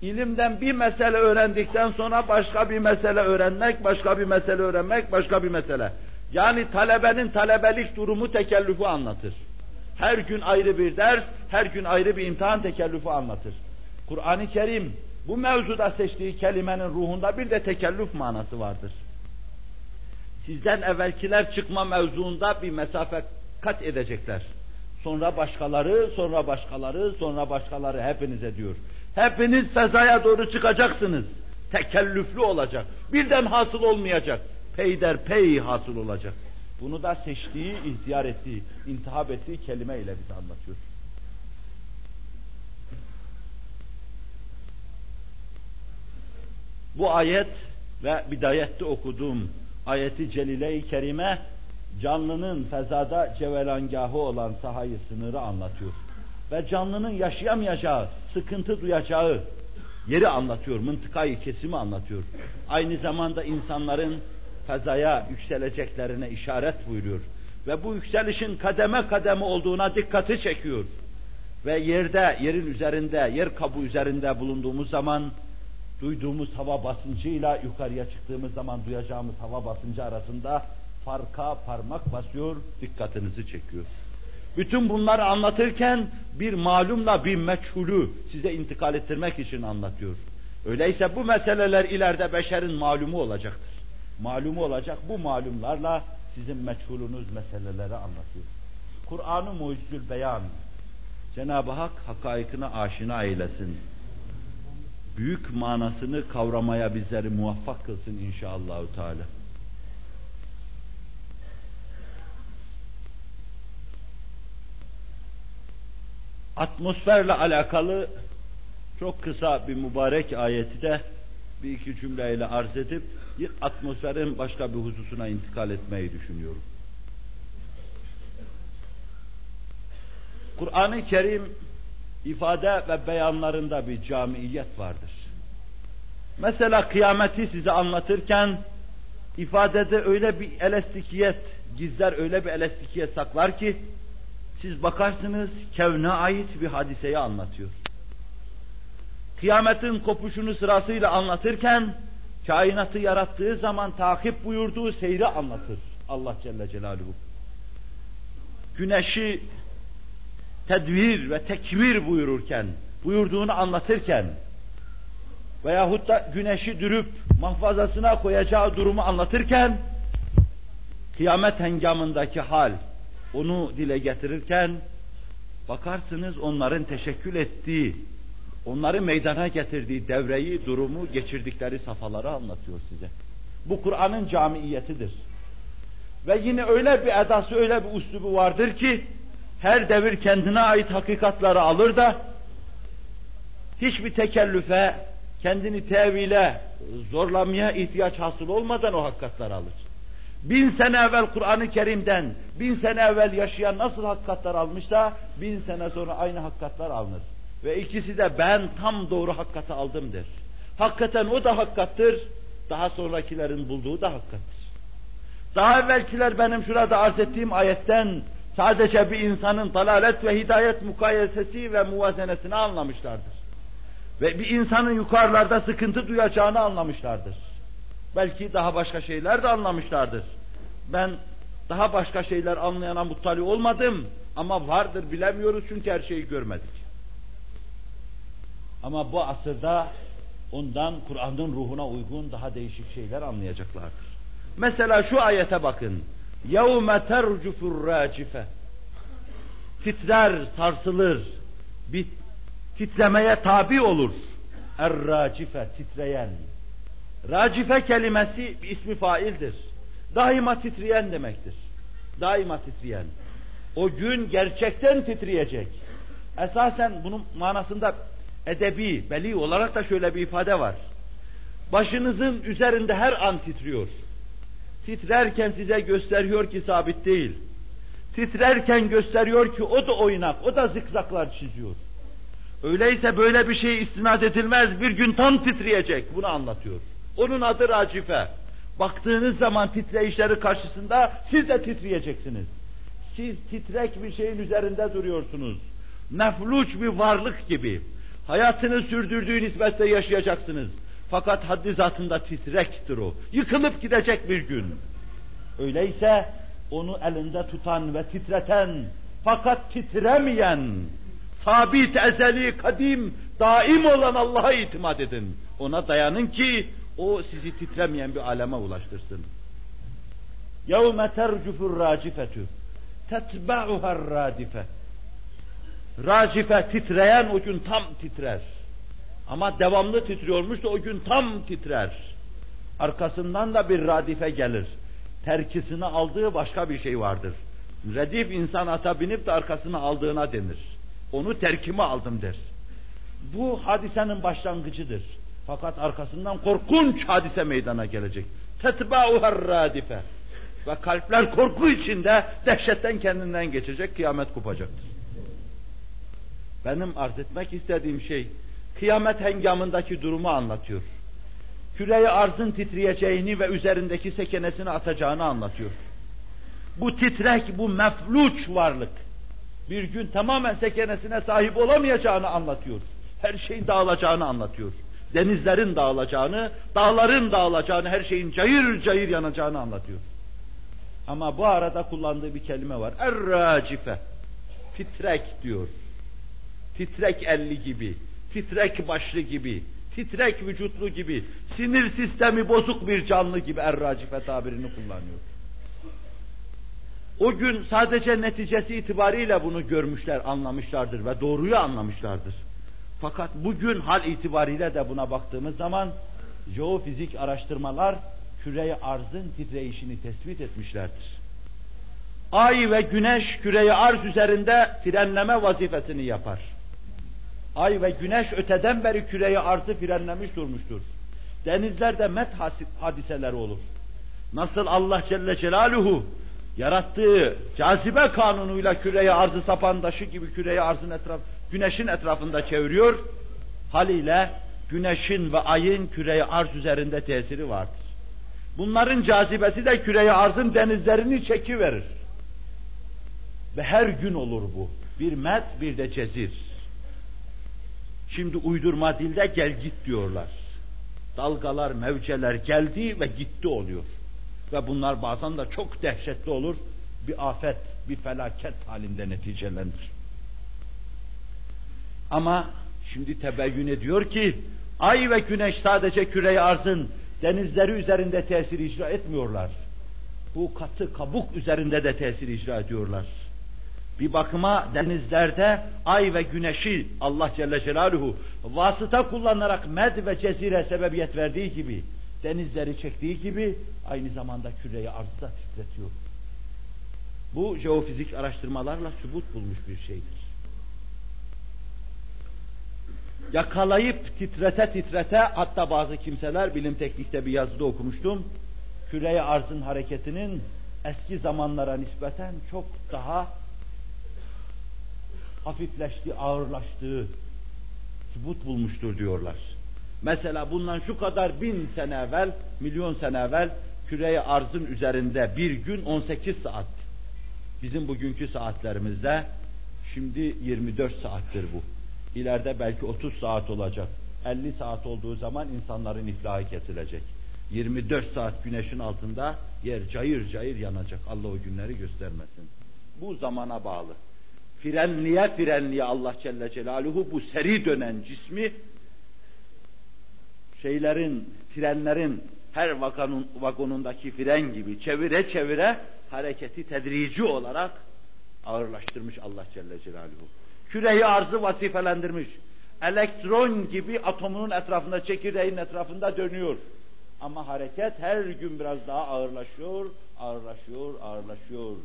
İlimden bir mesele öğrendikten sonra başka bir mesele öğrenmek, başka bir mesele öğrenmek, başka bir mesele. Yani talebenin talebelik durumu tekellüfü anlatır. Her gün ayrı bir ders, her gün ayrı bir imtihan tekellüfü anlatır. Kur'an-ı Kerim bu mevzuda seçtiği kelimenin ruhunda bir de tekellüf manası vardır. Sizden evvelkiler çıkma mevzuunda bir mesafe kat edecekler. Sonra başkaları, sonra başkaları, sonra başkaları hepinize diyor. Hepiniz fezaya doğru çıkacaksınız. Tekellüflü olacak. Birden hasıl olmayacak. Peyder pey hasıl olacak. Bunu da seçtiği, ihtiyar ettiği, intihap ettiği kelime ile bize anlatıyor. Bu ayet ve bidayette okuduğum ayeti celile-i kerime canlının fezada cevelangahı olan sahayı sınırı anlatıyor. Ve canlının yaşayamayacağı, sıkıntı duyacağı yeri anlatıyor, mıntıkayı kesimi anlatıyor. Aynı zamanda insanların fezaya yükseleceklerine işaret buyuruyor. Ve bu yükselişin kademe kademe olduğuna dikkati çekiyor. Ve yerde, yerin üzerinde, yer kabuğu üzerinde bulunduğumuz zaman duyduğumuz hava basıncıyla yukarıya çıktığımız zaman duyacağımız hava basıncı arasında farka parmak basıyor, dikkatinizi çekiyor. Bütün bunları anlatırken bir malumla bir meçhulü size intikal ettirmek için anlatıyor. Öyleyse bu meseleler ileride beşerin malumu olacaktır. Malumu olacak bu malumlarla sizin meçhulünüz meseleleri anlatıyor. Kur'an-ı Mucizül Beyan Cenab-ı Hak hakaikine aşina eylesin. Büyük manasını kavramaya bizleri muvaffak kılsın inşallahü teala. Atmosferle alakalı çok kısa bir mübarek ayeti de bir iki cümleyle arz edip atmosferin başka bir hususuna intikal etmeyi düşünüyorum. Kur'an-ı Kerim ifade ve beyanlarında bir camiyet vardır. Mesela kıyameti size anlatırken ifadede öyle bir elastikiyet, gizler öyle bir elastikiyet saklar ki siz bakarsınız kevne ait bir hadiseyi anlatıyor. Kıyametin kopuşunu sırasıyla anlatırken kainatı yarattığı zaman takip buyurduğu seyri anlatır Allah Celle Celaluhu. Güneşi tedvir ve tekvir buyururken, buyurduğunu anlatırken veyahut da güneşi dürüp mahfazasına koyacağı durumu anlatırken kıyamet hengamındaki hal onu dile getirirken bakarsınız onların teşekkül ettiği, onları meydana getirdiği devreyi, durumu, geçirdikleri safhaları anlatıyor size. Bu Kur'an'ın camiyetidir. Ve yine öyle bir edası, öyle bir üslubu vardır ki her devir kendine ait hakikatları alır da hiçbir tekellüfe, kendini tevile, zorlamaya ihtiyaç hasıl olmadan o hakikatları alır. Bin sene evvel Kur'an-ı Kerim'den, bin sene evvel yaşayan nasıl hakikatler almışsa, bin sene sonra aynı hakikatler alınır. Ve ikisi de ben tam doğru hakikati aldım der. Hakikaten o da hakikattır, daha sonrakilerin bulduğu da hakikattır. Daha evvelkiler benim şurada arz ettiğim ayetten sadece bir insanın dalalet ve hidayet mukayesesi ve muvazenesini anlamışlardır. Ve bir insanın yukarılarda sıkıntı duyacağını anlamışlardır. Belki daha başka şeyler de anlamışlardır. Ben daha başka şeyler anlayana muttali olmadım ama vardır bilemiyoruz çünkü her şeyi görmedik. Ama bu asırda ondan Kur'an'ın ruhuna uygun daha değişik şeyler anlayacaklardır. Mesela şu ayete bakın. يَوْمَ تَرْجُفُ الرَّاجِفَ Titrer, sarsılır, bir titremeye tabi olur. Er-racife, titreyen. Racife kelimesi bir ismi faildir. Daima titreyen demektir. Daima titreyen. O gün gerçekten titreyecek. Esasen bunun manasında edebi, beli olarak da şöyle bir ifade var. Başınızın üzerinde her an titriyor. Titrerken size gösteriyor ki sabit değil. Titrerken gösteriyor ki o da oynak, o da zikzaklar çiziyor. Öyleyse böyle bir şey istinad edilmez, bir gün tam titreyecek, bunu anlatıyor. Onun adı racife. Baktığınız zaman titreyişleri karşısında siz de titreyeceksiniz. Siz titrek bir şeyin üzerinde duruyorsunuz. Mefluç bir varlık gibi. Hayatını sürdürdüğü nisbette yaşayacaksınız. Fakat haddi zatında titrektir o. Yıkılıp gidecek bir gün. Öyleyse onu elinde tutan ve titreten fakat titremeyen, sabit, ezeli, kadim, daim olan Allah'a itimat edin. Ona dayanın ki o sizi titremeyen bir aleme ulaştırsın. يَوْمَ تَرْجُفُ الرَّاجِفَةُ تَتْبَعُهَا الرَّادِفَةُ Racife titreyen o gün tam titrer. Ama devamlı titriyormuş da o gün tam titrer. Arkasından da bir radife gelir. Terkisini aldığı başka bir şey vardır. Redif insan ata binip de arkasını aldığına denir. Onu terkime aldım der. Bu hadisenin başlangıcıdır. Fakat arkasından korkunç hadise meydana gelecek. Tetba'uhar radife. Ve kalpler korku içinde dehşetten kendinden geçecek, kıyamet kopacaktır. Benim arz etmek istediğim şey, kıyamet hengamındaki durumu anlatıyor. Küreyi arzın titreyeceğini ve üzerindeki sekenesini atacağını anlatıyor. Bu titrek, bu mefluç varlık, bir gün tamamen sekenesine sahip olamayacağını anlatıyor. Her şeyin dağılacağını anlatıyor. Denizlerin dağılacağını, dağların dağılacağını, her şeyin cayır cayır yanacağını anlatıyor. Ama bu arada kullandığı bir kelime var. Er-racife. Titrek diyor. Titrek elli gibi, titrek başlı gibi, titrek vücutlu gibi, sinir sistemi bozuk bir canlı gibi er-racife tabirini kullanıyor. O gün sadece neticesi itibariyle bunu görmüşler, anlamışlardır ve doğruyu anlamışlardır. Fakat bugün hal itibariyle de buna baktığımız zaman jeofizik araştırmalar küreyi arzın titreyişini tespit etmişlerdir. Ay ve güneş küreyi arz üzerinde frenleme vazifesini yapar. Ay ve güneş öteden beri küreyi arzı frenlemiş durmuştur. Denizlerde met hadiseleri olur. Nasıl Allah Celle Celaluhu yarattığı cazibe kanunuyla küreyi arzı sapan taşı gibi küreyi arzın etraf, güneşin etrafında çeviriyor. Haliyle güneşin ve ayın küreyi arz üzerinde tesiri vardır. Bunların cazibesi de küreyi arzın denizlerini çekiverir. Ve her gün olur bu. Bir met bir de cezir. Şimdi uydurma dilde gel git diyorlar. Dalgalar, mevceler geldi ve gitti oluyor. Ve bunlar bazen de çok dehşetli olur. Bir afet, bir felaket halinde neticelenir. Ama şimdi tebeyyün ediyor ki ay ve güneş sadece küre arzın denizleri üzerinde tesir icra etmiyorlar. Bu katı kabuk üzerinde de tesir icra ediyorlar. Bir bakıma denizlerde ay ve güneşi Allah Celle Celaluhu vasıta kullanarak med ve cezire sebebiyet verdiği gibi, denizleri çektiği gibi aynı zamanda küreyi arzda titretiyor. Bu jeofizik araştırmalarla sübut bulmuş bir şeydir. Yakalayıp titrete titrete hatta bazı kimseler bilim teknikte bir yazıda okumuştum. Küreye arzın hareketinin eski zamanlara nispeten çok daha hafifleşti, ağırlaştığı sübut bulmuştur diyorlar. Mesela bundan şu kadar bin sene evvel, milyon sene evvel küreye arzın üzerinde bir gün 18 saat. Bizim bugünkü saatlerimizde şimdi 24 saattir bu. İleride belki 30 saat olacak. 50 saat olduğu zaman insanların iflahı kesilecek. 24 saat güneşin altında yer cayır cayır yanacak. Allah o günleri göstermesin. Bu zamana bağlı. Frenliye frenliye Allah Celle Celaluhu bu seri dönen cismi şeylerin, trenlerin her vagonun, vagonundaki fren gibi çevire çevire hareketi tedrici olarak ağırlaştırmış Allah Celle Celaluhu. Küreyi arzı vazifelendirmiş. Elektron gibi atomunun etrafında, çekirdeğin etrafında dönüyor. Ama hareket her gün biraz daha ağırlaşıyor, ağırlaşıyor, ağırlaşıyor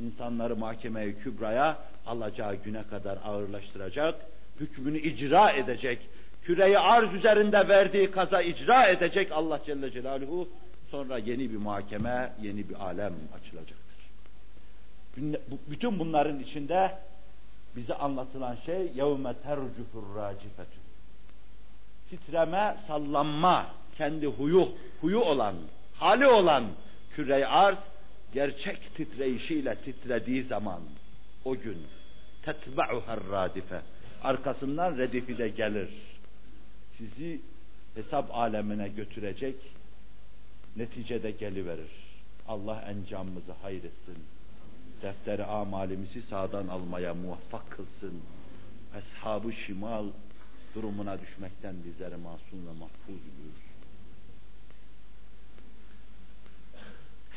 İnsanları mahkemeye kübraya alacağı güne kadar ağırlaştıracak, hükmünü icra edecek, küreyi arz üzerinde verdiği kaza icra edecek Allah Celle Celaluhu, sonra yeni bir mahkeme, yeni bir alem açılacaktır. Bütün bunların içinde bize anlatılan şey يَوْمَ تَرْجُفُ الرَّاجِفَةُ Titreme, sallanma, kendi huyu, huyu olan, hali olan küre arz, gerçek titreyişiyle titrediği zaman, o gün tetba'uha radife arkasından redifi de gelir. Sizi hesap alemine götürecek, neticede geliverir. Allah encamımızı hayretsin defteri amalimizi sağdan almaya muvaffak kılsın. Ashab-ı şimal durumuna düşmekten bizleri masum ve mahfuz buyursun.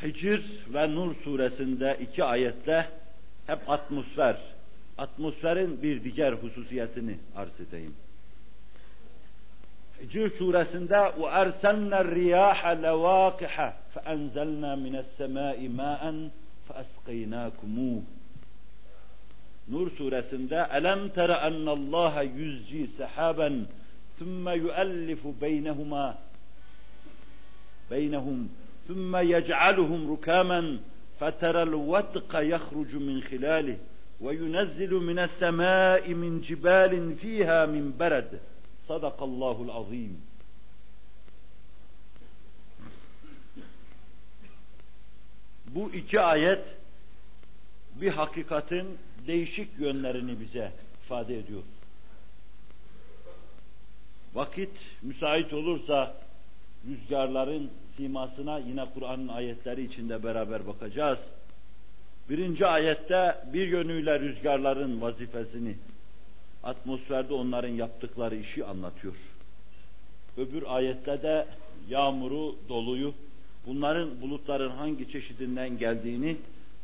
Hicr ve Nur suresinde iki ayette hep atmosfer, atmosferin bir diğer hususiyetini arz edeyim. Hicr suresinde وَاَرْسَلْنَا الرِّيَاحَ لَوَاقِحَ فَاَنْزَلْنَا مِنَ السَّمَاءِ مَاءً فَاَسْقَيْنَاكُمُوهُ Nur suresinde elem tere ennallaha yüzci sehaben ثُمَّ يُؤَلِّفُ بَيْنَهُمَا بَيْنَهُمْ ثُمَّ يَجْعَلُهُمْ رُكَامًا فَتَرَى الْوَدْقَ يَخْرُجُ مِنْ خِلَالِهِ وَيُنَزِّلُ مِنَ السَّمَاءِ مِنْ جِبَالٍ فِيهَا مِنْ بَرَدٍ Sadakallahul azim. Bu iki ayet bir hakikatin değişik yönlerini bize ifade ediyor. Vakit müsait olursa rüzgarların simasına yine Kur'an'ın ayetleri içinde beraber bakacağız. Birinci ayette bir yönüyle rüzgarların vazifesini, atmosferde onların yaptıkları işi anlatıyor. Öbür ayette de yağmuru, doluyu, bunların bulutların hangi çeşidinden geldiğini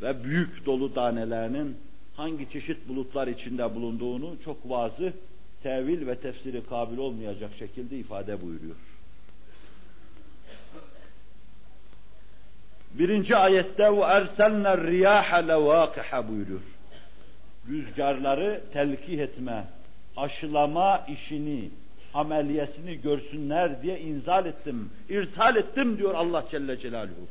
ve büyük dolu tanelerinin hangi çeşit bulutlar içinde bulunduğunu çok vazı, tevil ve tefsiri kabil olmayacak şekilde ifade buyuruyor. Birinci ayette وَاَرْسَلْنَا الرِّيَاحَ لَوَاقِحَ buyuruyor. Rüzgarları telkih etme, aşılama işini, ameliyesini görsünler diye inzal ettim, irsal ettim diyor Allah Celle Celaluhu.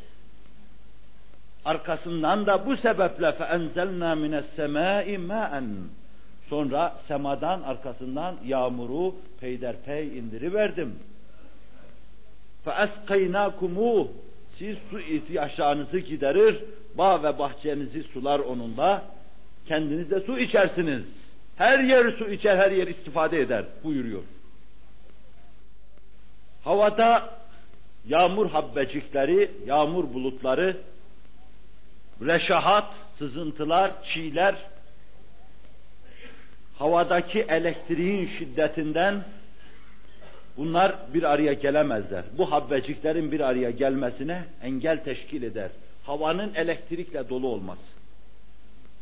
Arkasından da bu sebeple فَاَنْزَلْنَا مِنَ السَّمَاءِ مَاءً Sonra semadan arkasından yağmuru peyderpey indiriverdim. فَاَسْقَيْنَاكُمُوهُ siz su ihtiyaçlarınızı giderir, bağ ve bahçenizi sular onunla, kendiniz de su içersiniz. Her yer su içer, her yer istifade eder buyuruyor. Havada yağmur habbecikleri, yağmur bulutları, reşahat, sızıntılar, çiğler, havadaki elektriğin şiddetinden bunlar bir araya gelemezler. Bu habbeciklerin bir araya gelmesine engel teşkil eder. Havanın elektrikle dolu olması.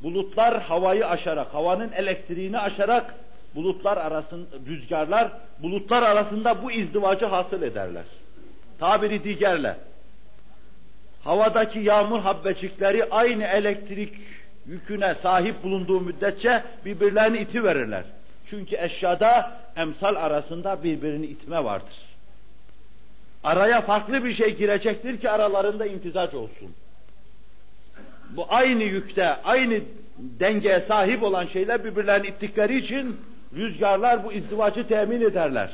Bulutlar havayı aşarak, havanın elektriğini aşarak bulutlar arasında, rüzgarlar bulutlar arasında bu izdivacı hasıl ederler. Tabiri diğerle, havadaki yağmur habbecikleri aynı elektrik yüküne sahip bulunduğu müddetçe birbirlerini iti verirler. Çünkü eşyada emsal arasında birbirini itme vardır. Araya farklı bir şey girecektir ki aralarında imtizac olsun. Bu aynı yükte, aynı dengeye sahip olan şeyler birbirlerini ittikleri için rüzgarlar bu izdivacı temin ederler.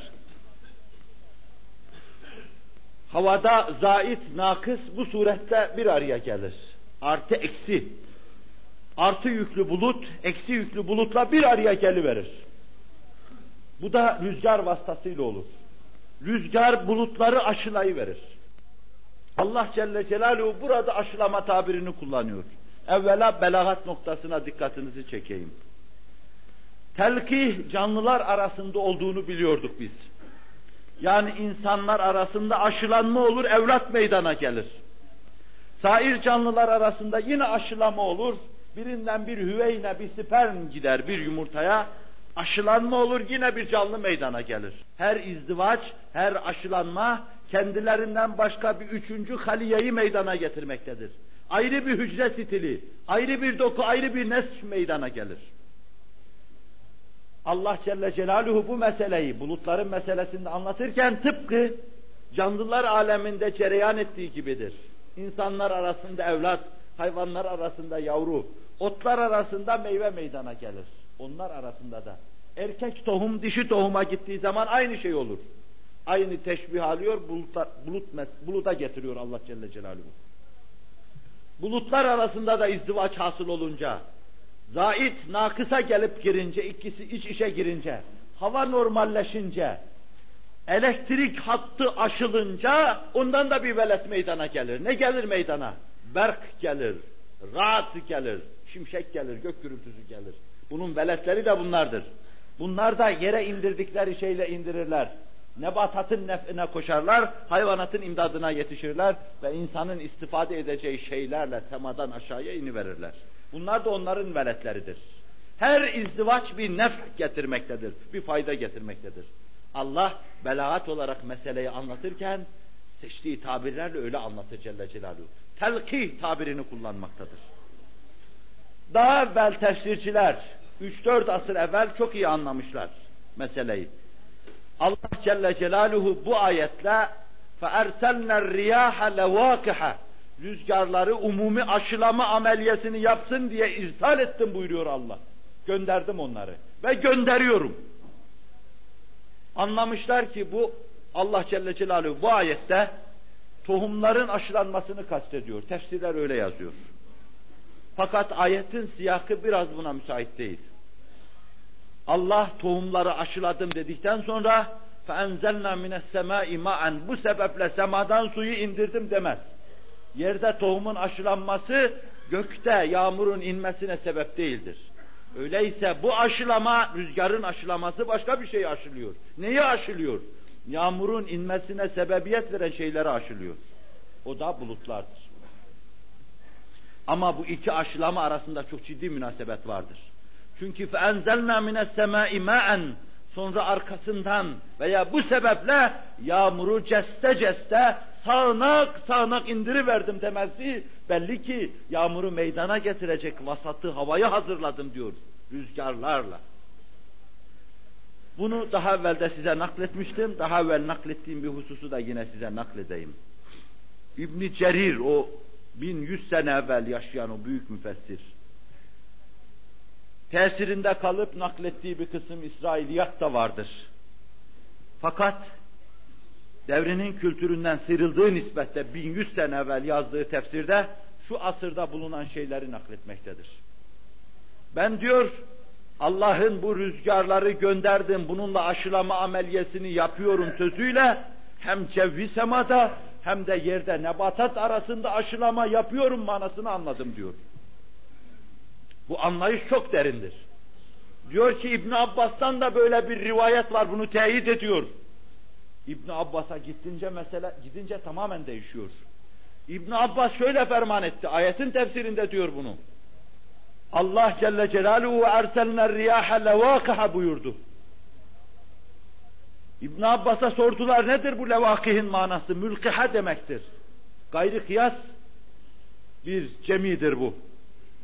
Havada zait, nakıs bu surette bir araya gelir. Artı eksi. Artı yüklü bulut, eksi yüklü bulutla bir araya geliverir. Bu da rüzgar vasıtasıyla olur. Rüzgar bulutları aşılayıverir. Allah Celle Celaluhu burada aşılama tabirini kullanıyor. Evvela belagat noktasına dikkatinizi çekeyim. Telkih canlılar arasında olduğunu biliyorduk biz. Yani insanlar arasında aşılanma olur, evlat meydana gelir. Sair canlılar arasında yine aşılama olur. Birinden bir hüveyne, bir sperm gider bir yumurtaya. Aşılanma olur, yine bir canlı meydana gelir. Her izdivaç, her aşılanma kendilerinden başka bir üçüncü haliyeyi meydana getirmektedir. Ayrı bir hücre stili, ayrı bir doku, ayrı bir nesl meydana gelir. Allah Celle Celaluhu bu meseleyi, bulutların meselesinde anlatırken tıpkı canlılar aleminde cereyan ettiği gibidir. İnsanlar arasında evlat, hayvanlar arasında yavru, otlar arasında meyve meydana gelir. Onlar arasında da. Erkek tohum dişi tohuma gittiği zaman aynı şey olur. Aynı teşbih alıyor, buluta, bulut, buluta getiriyor Allah Celle Celaluhu. Bulutlar arasında da izdivaç hasıl olunca, zait nakısa gelip girince, ikisi iç işe girince, hava normalleşince, elektrik hattı aşılınca ondan da bir velet meydana gelir. Ne gelir meydana? Berk gelir, rahat gelir, şimşek gelir, gök gürültüsü gelir. Bunun veletleri de bunlardır. Bunlar da yere indirdikleri şeyle indirirler. Nebatatın nef'ine koşarlar, hayvanatın imdadına yetişirler ve insanın istifade edeceği şeylerle temadan aşağıya iniverirler. Bunlar da onların veletleridir. Her izdivaç bir nef getirmektedir, bir fayda getirmektedir. Allah belagat olarak meseleyi anlatırken seçtiği tabirlerle öyle anlatır Celle Celaluhu. Telkih tabirini kullanmaktadır. Daha evvel tefsirciler 3-4 asır evvel çok iyi anlamışlar meseleyi. Allah Celle Celaluhu bu ayetle فَاَرْسَلْنَا الرِّيَاحَ لَوَاكِحَ Rüzgarları umumi aşılama ameliyesini yapsın diye irsal ettim buyuruyor Allah. Gönderdim onları ve gönderiyorum. Anlamışlar ki bu Allah Celle Celaluhu bu ayette tohumların aşılanmasını kastediyor. Tefsirler öyle yazıyor. Fakat ayetin siyakı biraz buna müsait değil. Allah tohumları aşıladım dedikten sonra فَاَنْزَلْنَا مِنَ السَّمَاءِ مَاً Bu sebeple semadan suyu indirdim demez. Yerde tohumun aşılanması gökte yağmurun inmesine sebep değildir. Öyleyse bu aşılama, rüzgarın aşılaması başka bir şey aşılıyor. Neyi aşılıyor? Yağmurun inmesine sebebiyet veren şeyleri aşılıyor. O da bulutlardır. Ama bu iki aşılama arasında çok ciddi münasebet vardır. Çünkü فَاَنْزَلْنَا مِنَ السَّمَاءِ مَاءً Sonra arkasından veya bu sebeple yağmuru ceste ceste sağanak sağanak indiriverdim demesi belli ki yağmuru meydana getirecek vasatı havayı hazırladım diyor rüzgarlarla. Bunu daha evvel de size nakletmiştim. Daha evvel naklettiğim bir hususu da yine size nakledeyim. İbni Cerir o 1100 sene evvel yaşayan o büyük müfessir. Tesirinde kalıp naklettiği bir kısım İsrailiyat da vardır. Fakat devrinin kültüründen sıyrıldığı nispetle 1100 sene evvel yazdığı tefsirde şu asırda bulunan şeyleri nakletmektedir. Ben diyor Allah'ın bu rüzgarları gönderdim, bununla aşılama ameliyesini yapıyorum sözüyle hem cevvi semada hem de yerde nebatat arasında aşılama yapıyorum manasını anladım diyor. Bu anlayış çok derindir. Diyor ki İbn Abbas'tan da böyle bir rivayet var bunu teyit ediyor. İbn Abbas'a gidince mesele gidince tamamen değişiyor. İbn Abbas şöyle ferman etti. Ayetin tefsirinde diyor bunu. Allah Celle Celaluhu ve erselner riyahe levâkaha buyurdu. İbn Abbas'a sordular nedir bu levakihin manası? Mülkiha demektir. Gayri kıyas bir cemidir bu.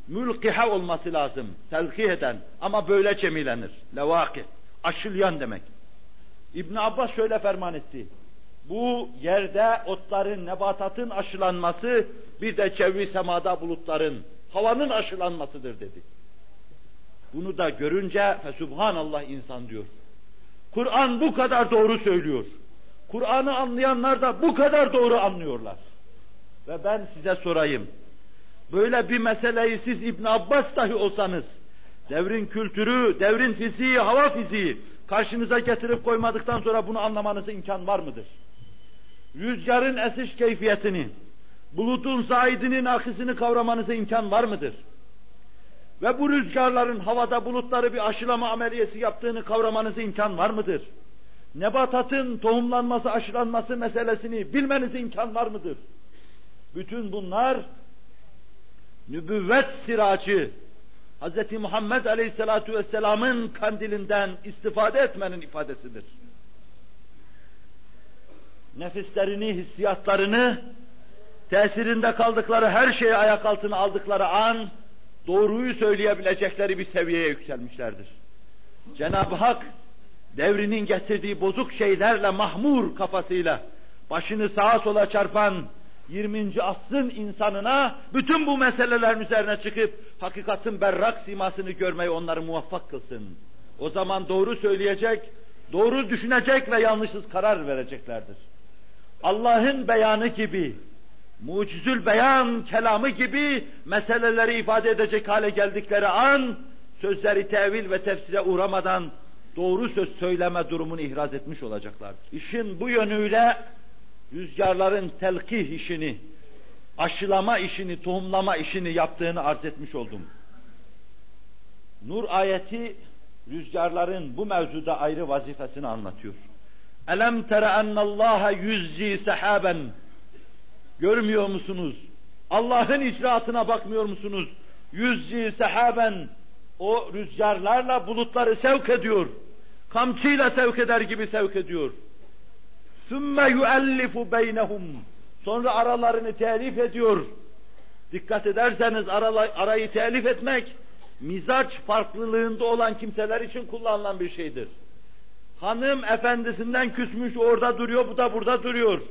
Mülkiha olması lazım. Telkih eden ama böyle cemilenir. Levaki. Aşılyan demek. İbn Abbas şöyle ferman etti. Bu yerde otların, nebatatın aşılanması bir de çevri semada bulutların, havanın aşılanmasıdır dedi. Bunu da görünce Fesubhanallah insan diyor. Kur'an bu kadar doğru söylüyor. Kur'an'ı anlayanlar da bu kadar doğru anlıyorlar. Ve ben size sorayım. Böyle bir meseleyi siz İbn Abbas dahi olsanız, devrin kültürü, devrin fiziği, hava fiziği karşınıza getirip koymadıktan sonra bunu anlamanıza imkan var mıdır? Rüzgarın esiş keyfiyetini, bulutun zaidinin akısını kavramanıza imkan var mıdır? Ve bu rüzgarların havada bulutları bir aşılama ameliyesi yaptığını kavramanıza imkan var mıdır? Nebatatın tohumlanması, aşılanması meselesini bilmenize imkan var mıdır? Bütün bunlar nübüvvet siracı, Hz. Muhammed Aleyhisselatü Vesselam'ın kandilinden istifade etmenin ifadesidir. Nefislerini, hissiyatlarını, tesirinde kaldıkları her şeyi ayak altına aldıkları an, doğruyu söyleyebilecekleri bir seviyeye yükselmişlerdir. Cenab-ı Hak, devrinin getirdiği bozuk şeylerle mahmur kafasıyla, başını sağa sola çarpan, 20. asrın insanına bütün bu meselelerin üzerine çıkıp hakikatin berrak simasını görmeyi onları muvaffak kılsın. O zaman doğru söyleyecek, doğru düşünecek ve yanlışsız karar vereceklerdir. Allah'ın beyanı gibi, mucizül beyan kelamı gibi meseleleri ifade edecek hale geldikleri an, sözleri tevil ve tefsire uğramadan doğru söz söyleme durumunu ihraz etmiş olacaklar. İşin bu yönüyle rüzgarların telkih işini, aşılama işini, tohumlama işini yaptığını arz etmiş oldum. Nur ayeti rüzgarların bu mevzuda ayrı vazifesini anlatıyor. Elem tere ennallaha yüzzi sehaben. Görmüyor musunuz? Allah'ın icraatına bakmıyor musunuz? Yüzzi sehaben. O rüzgarlarla bulutları sevk ediyor. Kamçıyla sevk eder gibi sevk ediyor. Sümme yuellifu beynehum. Sonra aralarını telif ediyor. Dikkat ederseniz arayı telif etmek, mizaç farklılığında olan kimseler için kullanılan bir şeydir. Hanım efendisinden küsmüş orada duruyor, bu da burada duruyor.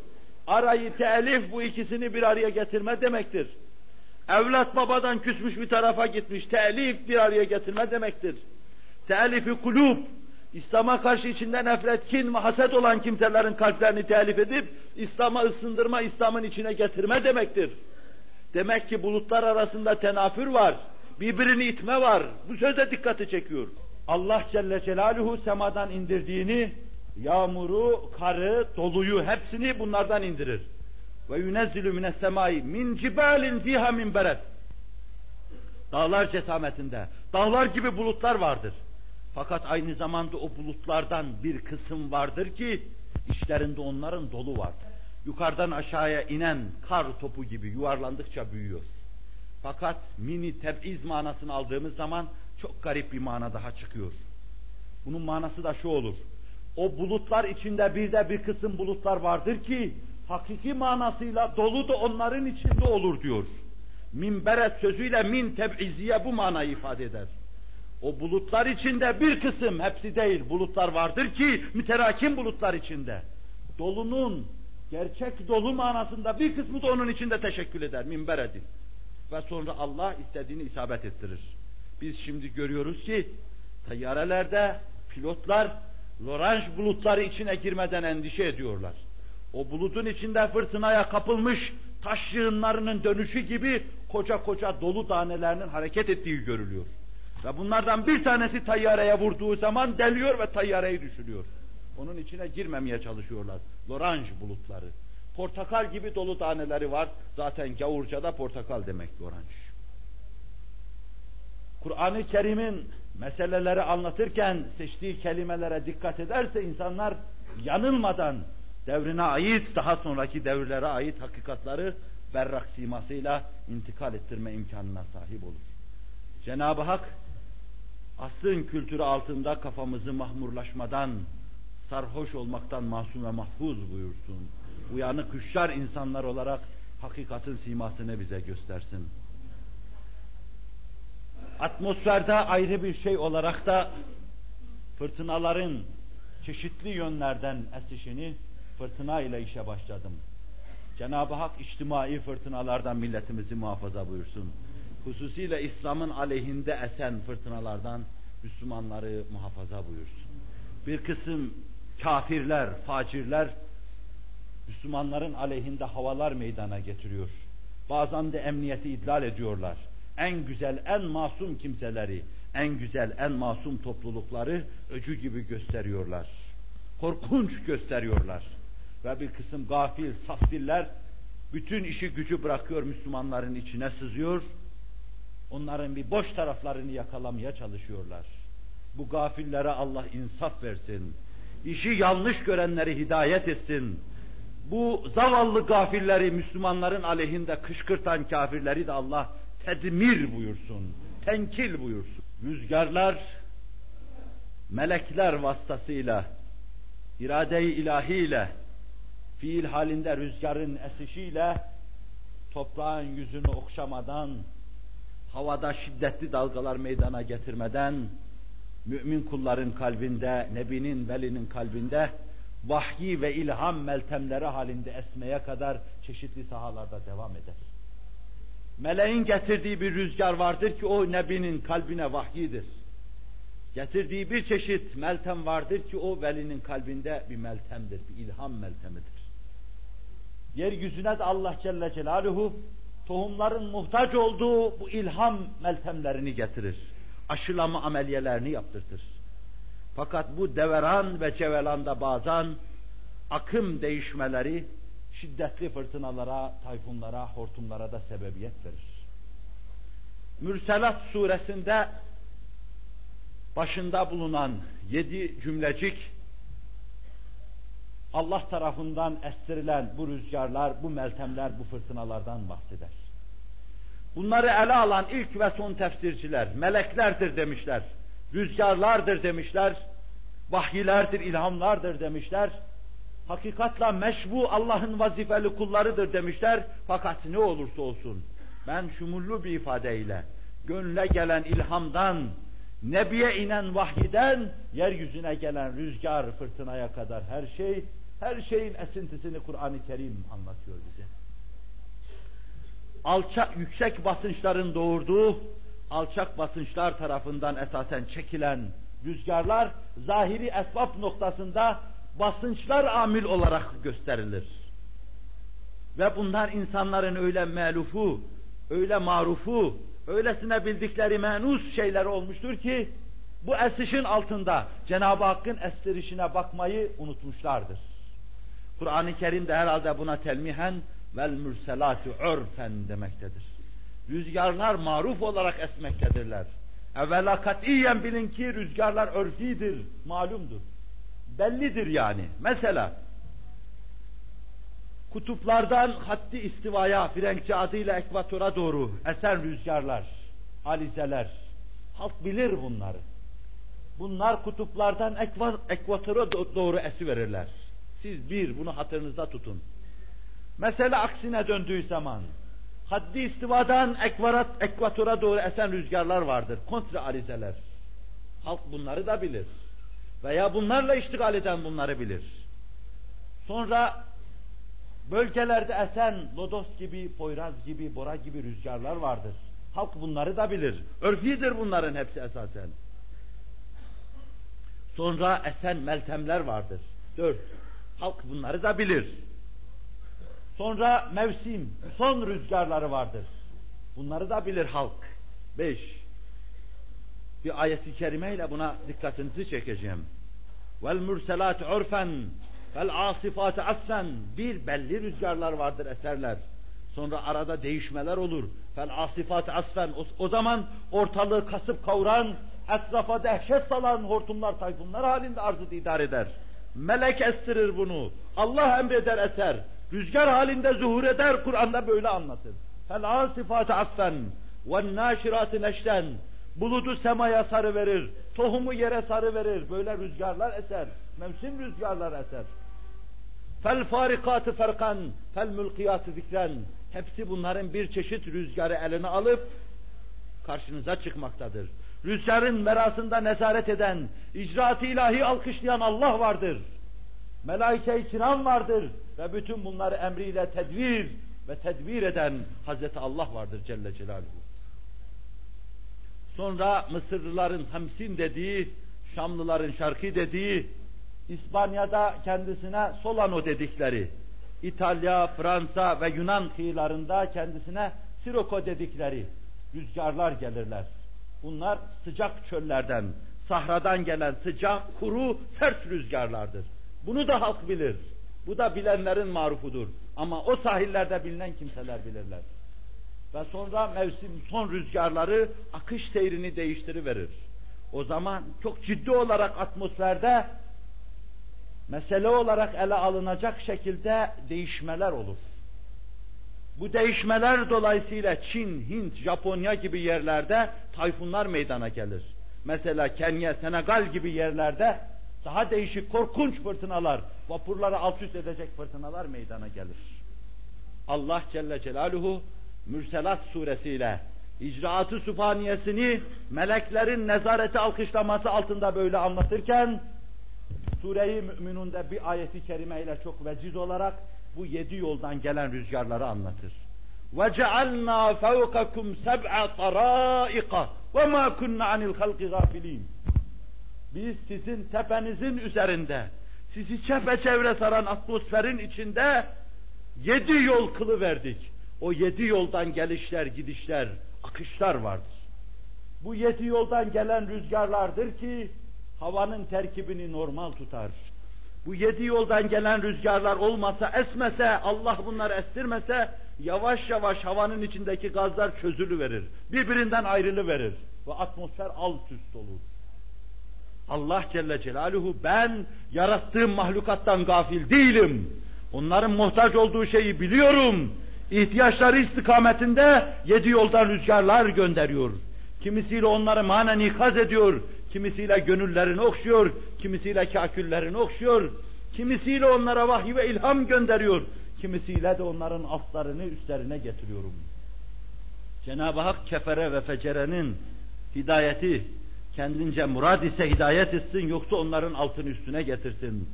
Arayı telif bu ikisini bir araya getirme demektir. Evlat babadan küsmüş bir tarafa gitmiş, telif bir araya getirme demektir. Telifi kulub, İslam'a karşı içinde nefret, kin ve haset olan kimselerin kalplerini telif edip, İslam'a ısındırma, İslam'ın içine getirme demektir. Demek ki bulutlar arasında tenafür var, birbirini itme var. Bu söze dikkati çekiyor. Allah Celle Celaluhu semadan indirdiğini, yağmuru, karı, doluyu hepsini bunlardan indirir. Ve yunezzilu mines semai min cibalin fiha min beret. Dağlar cesametinde, dağlar gibi bulutlar vardır. Fakat aynı zamanda o bulutlardan bir kısım vardır ki, işlerinde onların dolu vardır. Yukarıdan aşağıya inen kar topu gibi yuvarlandıkça büyüyor. Fakat mini teb'iz manasını aldığımız zaman çok garip bir mana daha çıkıyor. Bunun manası da şu olur. O bulutlar içinde bir de bir kısım bulutlar vardır ki hakiki manasıyla dolu da onların içinde olur diyor. Minberet sözüyle min teb'iziye bu manayı ifade eder. O bulutlar içinde bir kısım, hepsi değil, bulutlar vardır ki müterakim bulutlar içinde. Dolunun, gerçek dolu manasında bir kısmı da onun içinde teşekkül eder, minber edin. Ve sonra Allah istediğini isabet ettirir. Biz şimdi görüyoruz ki tayyarelerde pilotlar loranj bulutları içine girmeden endişe ediyorlar. O bulutun içinde fırtınaya kapılmış taş yığınlarının dönüşü gibi koca koca dolu tanelerinin hareket ettiği görülüyor. Ve bunlardan bir tanesi tayyareye vurduğu zaman deliyor ve tayyareyi düşürüyor. Onun içine girmemeye çalışıyorlar. Loranj bulutları. Portakal gibi dolu taneleri var. Zaten gavurcada portakal demek loranj. Kur'an-ı Kerim'in meseleleri anlatırken seçtiği kelimelere dikkat ederse insanlar yanılmadan devrine ait, daha sonraki devirlere ait hakikatları berrak simasıyla intikal ettirme imkanına sahip olur. Cenab-ı Hak asrın kültürü altında kafamızı mahmurlaşmadan, sarhoş olmaktan masum ve mahfuz buyursun. Uyanık hüşyar insanlar olarak hakikatin simasını bize göstersin. Atmosferde ayrı bir şey olarak da fırtınaların çeşitli yönlerden esişini fırtına ile işe başladım. Cenab-ı Hak içtimai fırtınalardan milletimizi muhafaza buyursun. Hususiyle İslam'ın aleyhinde esen fırtınalardan Müslümanları muhafaza buyursun. Bir kısım kafirler, facirler Müslümanların aleyhinde havalar meydana getiriyor. Bazen de emniyeti idlal ediyorlar. En güzel, en masum kimseleri, en güzel, en masum toplulukları öcü gibi gösteriyorlar. Korkunç gösteriyorlar. Ve bir kısım gafil, safdiller bütün işi gücü bırakıyor Müslümanların içine sızıyor. Onların bir boş taraflarını yakalamaya çalışıyorlar. Bu gafillere Allah insaf versin. İşi yanlış görenleri hidayet etsin. Bu zavallı gafilleri Müslümanların aleyhinde kışkırtan kafirleri de Allah tedmir buyursun, tenkil buyursun. Rüzgarlar melekler vasıtasıyla, irade-i ilahiyle, fiil halinde rüzgarın esişiyle toprağın yüzünü okşamadan, havada şiddetli dalgalar meydana getirmeden, mümin kulların kalbinde, Nebinin, Veli'nin kalbinde vahyi ve ilham meltemleri halinde esmeye kadar çeşitli sahalarda devam eder. Meleğin getirdiği bir rüzgar vardır ki o Nebinin kalbine vahyidir. Getirdiği bir çeşit meltem vardır ki o velinin kalbinde bir meltemdir, bir ilham meltemidir. Yeryüzüne de Allah Celle Celaluhu tohumların muhtaç olduğu bu ilham meltemlerini getirir. Aşılama ameliyelerini yaptırtır. Fakat bu deveran ve cevelanda bazen akım değişmeleri şiddetli fırtınalara, tayfunlara, hortumlara da sebebiyet verir. Mürselat suresinde başında bulunan yedi cümlecik Allah tarafından estirilen bu rüzgarlar, bu meltemler, bu fırtınalardan bahseder. Bunları ele alan ilk ve son tefsirciler meleklerdir demişler, rüzgarlardır demişler vahyilerdir, ilhamlardır demişler. Hakikatla meşbu Allah'ın vazifeli kullarıdır demişler. Fakat ne olursa olsun ben şumullu bir ifadeyle gönle gelen ilhamdan, Nebiye inen vahyiden, yeryüzüne gelen rüzgar, fırtınaya kadar her şey, her şeyin esintisini Kur'an-ı Kerim anlatıyor bize. Alçak, yüksek basınçların doğurduğu, alçak basınçlar tarafından esasen çekilen rüzgarlar, zahiri esbab noktasında basınçlar amil olarak gösterilir. Ve bunlar insanların öyle melufu, öyle marufu, öylesine bildikleri menus şeyler olmuştur ki, bu esişin altında Cenab-ı Hakk'ın estirişine bakmayı unutmuşlardır. Kur'an-ı Kerim de herhalde buna telmihen vel mürselatu urfen demektedir. Rüzgarlar maruf olarak esmektedirler. Evvela katiyen bilin ki rüzgarlar örfidir, malumdur. Bellidir yani. Mesela kutuplardan haddi istivaya, Frenkçe adıyla ekvatora doğru esen rüzgarlar, alizeler. Halk bilir bunları. Bunlar kutuplardan ekva, ekvatora doğru esiverirler. Siz bir, bunu hatırınızda tutun. Mesela aksine döndüğü zaman, haddi istivadan ekvarat, ekvatora doğru esen rüzgarlar vardır. Kontra alizeler. Halk bunları da bilir. Veya bunlarla iştigal eden bunları bilir. Sonra bölgelerde esen lodos gibi, poyraz gibi, bora gibi rüzgarlar vardır. Halk bunları da bilir. Örfidir bunların hepsi esasen. Sonra esen meltemler vardır. Dört. Halk bunları da bilir. Sonra mevsim, son rüzgarları vardır. Bunları da bilir halk. Beş. Bir ayet-i kerimeyle buna dikkatinizi çekeceğim. Vel mürselat urfen vel asifat assen. Bir belli rüzgarlar vardır eserler. Sonra arada değişmeler olur. Fel asifat asfen. O, o zaman ortalığı kasıp kavuran, etrafa dehşet salan hortumlar, tayfunlar halinde arzı idare eder. Melek estirir bunu. Allah emreder eser. Rüzgar halinde zuhur eder. Kur'an'da böyle anlatır. Fel asifat asfen. Ve naşiratı neşten. Buludu semaya sarı verir. Tohumu yere sarı verir. Böyle rüzgarlar eser. Mevsim rüzgarlar eser. Fel farikatı ferkan. Fel mülkiyatı zikren. Hepsi bunların bir çeşit rüzgarı eline alıp karşınıza çıkmaktadır. Rüzgarın merasında nezaret eden, icraat ilahi alkışlayan Allah vardır. Melaike-i kiram vardır ve bütün bunları emriyle tedbir ve tedbir eden Hazreti Allah vardır Celle Celaluhu. Sonra Mısırlıların Hamsin dediği, Şamlıların Şarkı dediği, İspanya'da kendisine Solano dedikleri, İtalya, Fransa ve Yunan kıyılarında kendisine Siroko dedikleri rüzgarlar gelirler. Bunlar sıcak çöllerden, sahradan gelen sıcak, kuru, sert rüzgarlardır. Bunu da halk bilir. Bu da bilenlerin marufudur. Ama o sahillerde bilinen kimseler bilirler. Ve sonra mevsim son rüzgarları akış seyrini değiştiriverir. O zaman çok ciddi olarak atmosferde mesele olarak ele alınacak şekilde değişmeler olur. Bu değişmeler dolayısıyla Çin, Hint, Japonya gibi yerlerde tayfunlar meydana gelir. Mesela Kenya, Senegal gibi yerlerde daha değişik korkunç fırtınalar, vapurları alt üst edecek fırtınalar meydana gelir. Allah Celle Celaluhu Mürselat suresiyle icraatı sübhaniyesini meleklerin nezareti alkışlaması altında böyle anlatırken Sure-i Müminun'da bir ayeti kerimeyle çok veciz olarak bu yedi yoldan gelen rüzgarları anlatır. وَجَعَلْنَا فَوْقَكُمْ سَبْعَ طَرَائِقَ وَمَا كُنَّ عَنِ الْخَلْقِ غَافِلِينَ Biz sizin tepenizin üzerinde, sizi çepeçevre saran atmosferin içinde yedi yol kılı verdik. O yedi yoldan gelişler, gidişler, akışlar vardır. Bu yedi yoldan gelen rüzgarlardır ki havanın terkibini normal tutar. Bu yedi yoldan gelen rüzgarlar olmasa, esmese, Allah bunları estirmese, yavaş yavaş havanın içindeki gazlar çözülü verir. Birbirinden ayrılı verir ve atmosfer alt üst olur. Allah Celle Celaluhu ben yarattığım mahlukattan gafil değilim. Onların muhtaç olduğu şeyi biliyorum. İhtiyaçları istikametinde yedi yoldan rüzgarlar gönderiyor. Kimisiyle onları manen ikaz ediyor, kimisiyle gönüllerini okşuyor, kimisiyle kaküllerini okşuyor, kimisiyle onlara vahiy ve ilham gönderiyor, kimisiyle de onların altlarını üstlerine getiriyorum. Cenab-ı Hak kefere ve fecerenin hidayeti kendince murad ise hidayet etsin yoksa onların altını üstüne getirsin.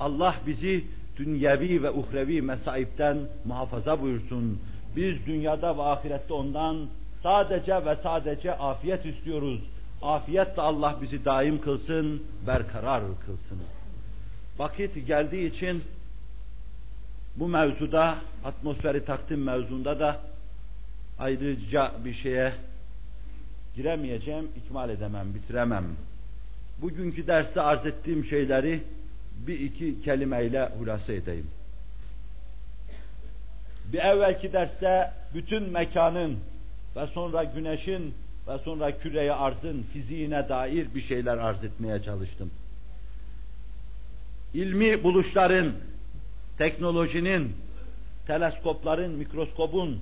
Allah bizi dünyevi ve uhrevi mesaipten muhafaza buyursun. Biz dünyada ve ahirette ondan sadece ve sadece afiyet istiyoruz. Afiyet de Allah bizi daim kılsın, berkarar kılsın. Vakit geldiği için bu mevzuda, atmosferi takdim mevzunda da ayrıca bir şeye giremeyeceğim, ikmal edemem, bitiremem. Bugünkü derste arz ettiğim şeyleri bir iki kelimeyle hulasa edeyim. Bir evvelki derste bütün mekanın ve sonra güneşin ve sonra küreye arzın fiziğine dair bir şeyler arz etmeye çalıştım. İlmi buluşların, teknolojinin, teleskopların, mikroskobun,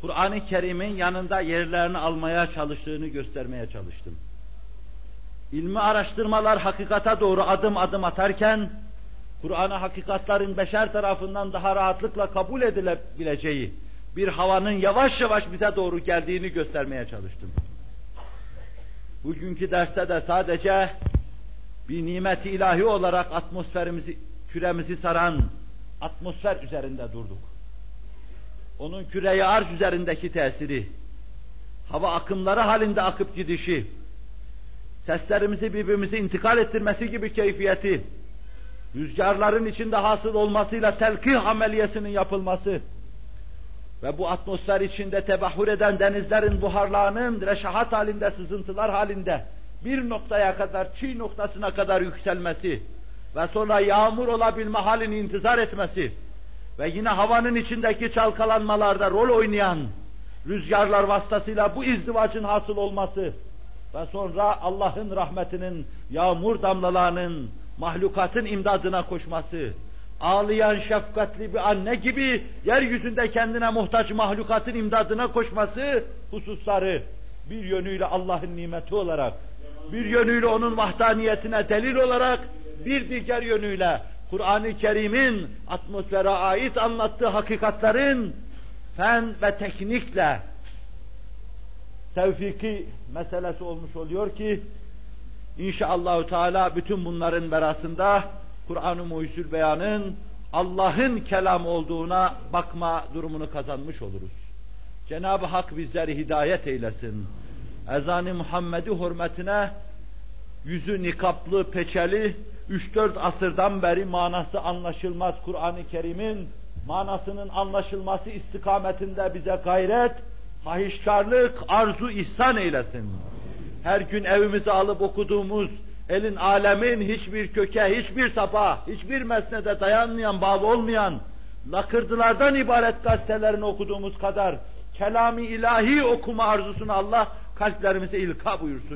Kur'an-ı Kerim'in yanında yerlerini almaya çalıştığını göstermeye çalıştım. İlmi araştırmalar hakikata doğru adım adım atarken, Kur'an'ı hakikatların beşer tarafından daha rahatlıkla kabul edilebileceği bir havanın yavaş yavaş bize doğru geldiğini göstermeye çalıştım. Bugünkü derste de sadece bir nimeti ilahi olarak atmosferimizi, küremizi saran atmosfer üzerinde durduk. Onun küreyi arz üzerindeki tesiri, hava akımları halinde akıp gidişi, seslerimizi birbirimize intikal ettirmesi gibi keyfiyeti, rüzgarların içinde hasıl olmasıyla telkih ameliyesinin yapılması ve bu atmosfer içinde tebahür eden denizlerin buharlarının reşahat halinde, sızıntılar halinde bir noktaya kadar, çiğ noktasına kadar yükselmesi ve sonra yağmur olabilme halini intizar etmesi ve yine havanın içindeki çalkalanmalarda rol oynayan rüzgarlar vasıtasıyla bu izdivacın hasıl olması ve sonra Allah'ın rahmetinin yağmur damlalarının mahlukatın imdadına koşması, ağlayan şefkatli bir anne gibi yeryüzünde kendine muhtaç mahlukatın imdadına koşması hususları bir yönüyle Allah'ın nimeti olarak, bir yönüyle onun vahdaniyetine delil olarak, bir diğer yönüyle Kur'an-ı Kerim'in atmosfere ait anlattığı hakikatlerin fen ve teknikle tevfiki meselesi olmuş oluyor ki inşallahü teala bütün bunların berasında Kur'an-ı Muhyüzül Beyan'ın Allah'ın kelam olduğuna bakma durumunu kazanmış oluruz. Cenab-ı Hak bizleri hidayet eylesin. Ezan-ı Muhammed'i hürmetine yüzü nikaplı, peçeli, 3-4 asırdan beri manası anlaşılmaz Kur'an-ı Kerim'in manasının anlaşılması istikametinde bize gayret, hahişkarlık, arzu ihsan eylesin. Her gün evimize alıp okuduğumuz, elin alemin hiçbir köke, hiçbir sapa, hiçbir mesnede dayanmayan, bağlı olmayan, lakırdılardan ibaret gazetelerini okuduğumuz kadar, kelami ilahi okuma arzusunu Allah kalplerimize ilka buyursun.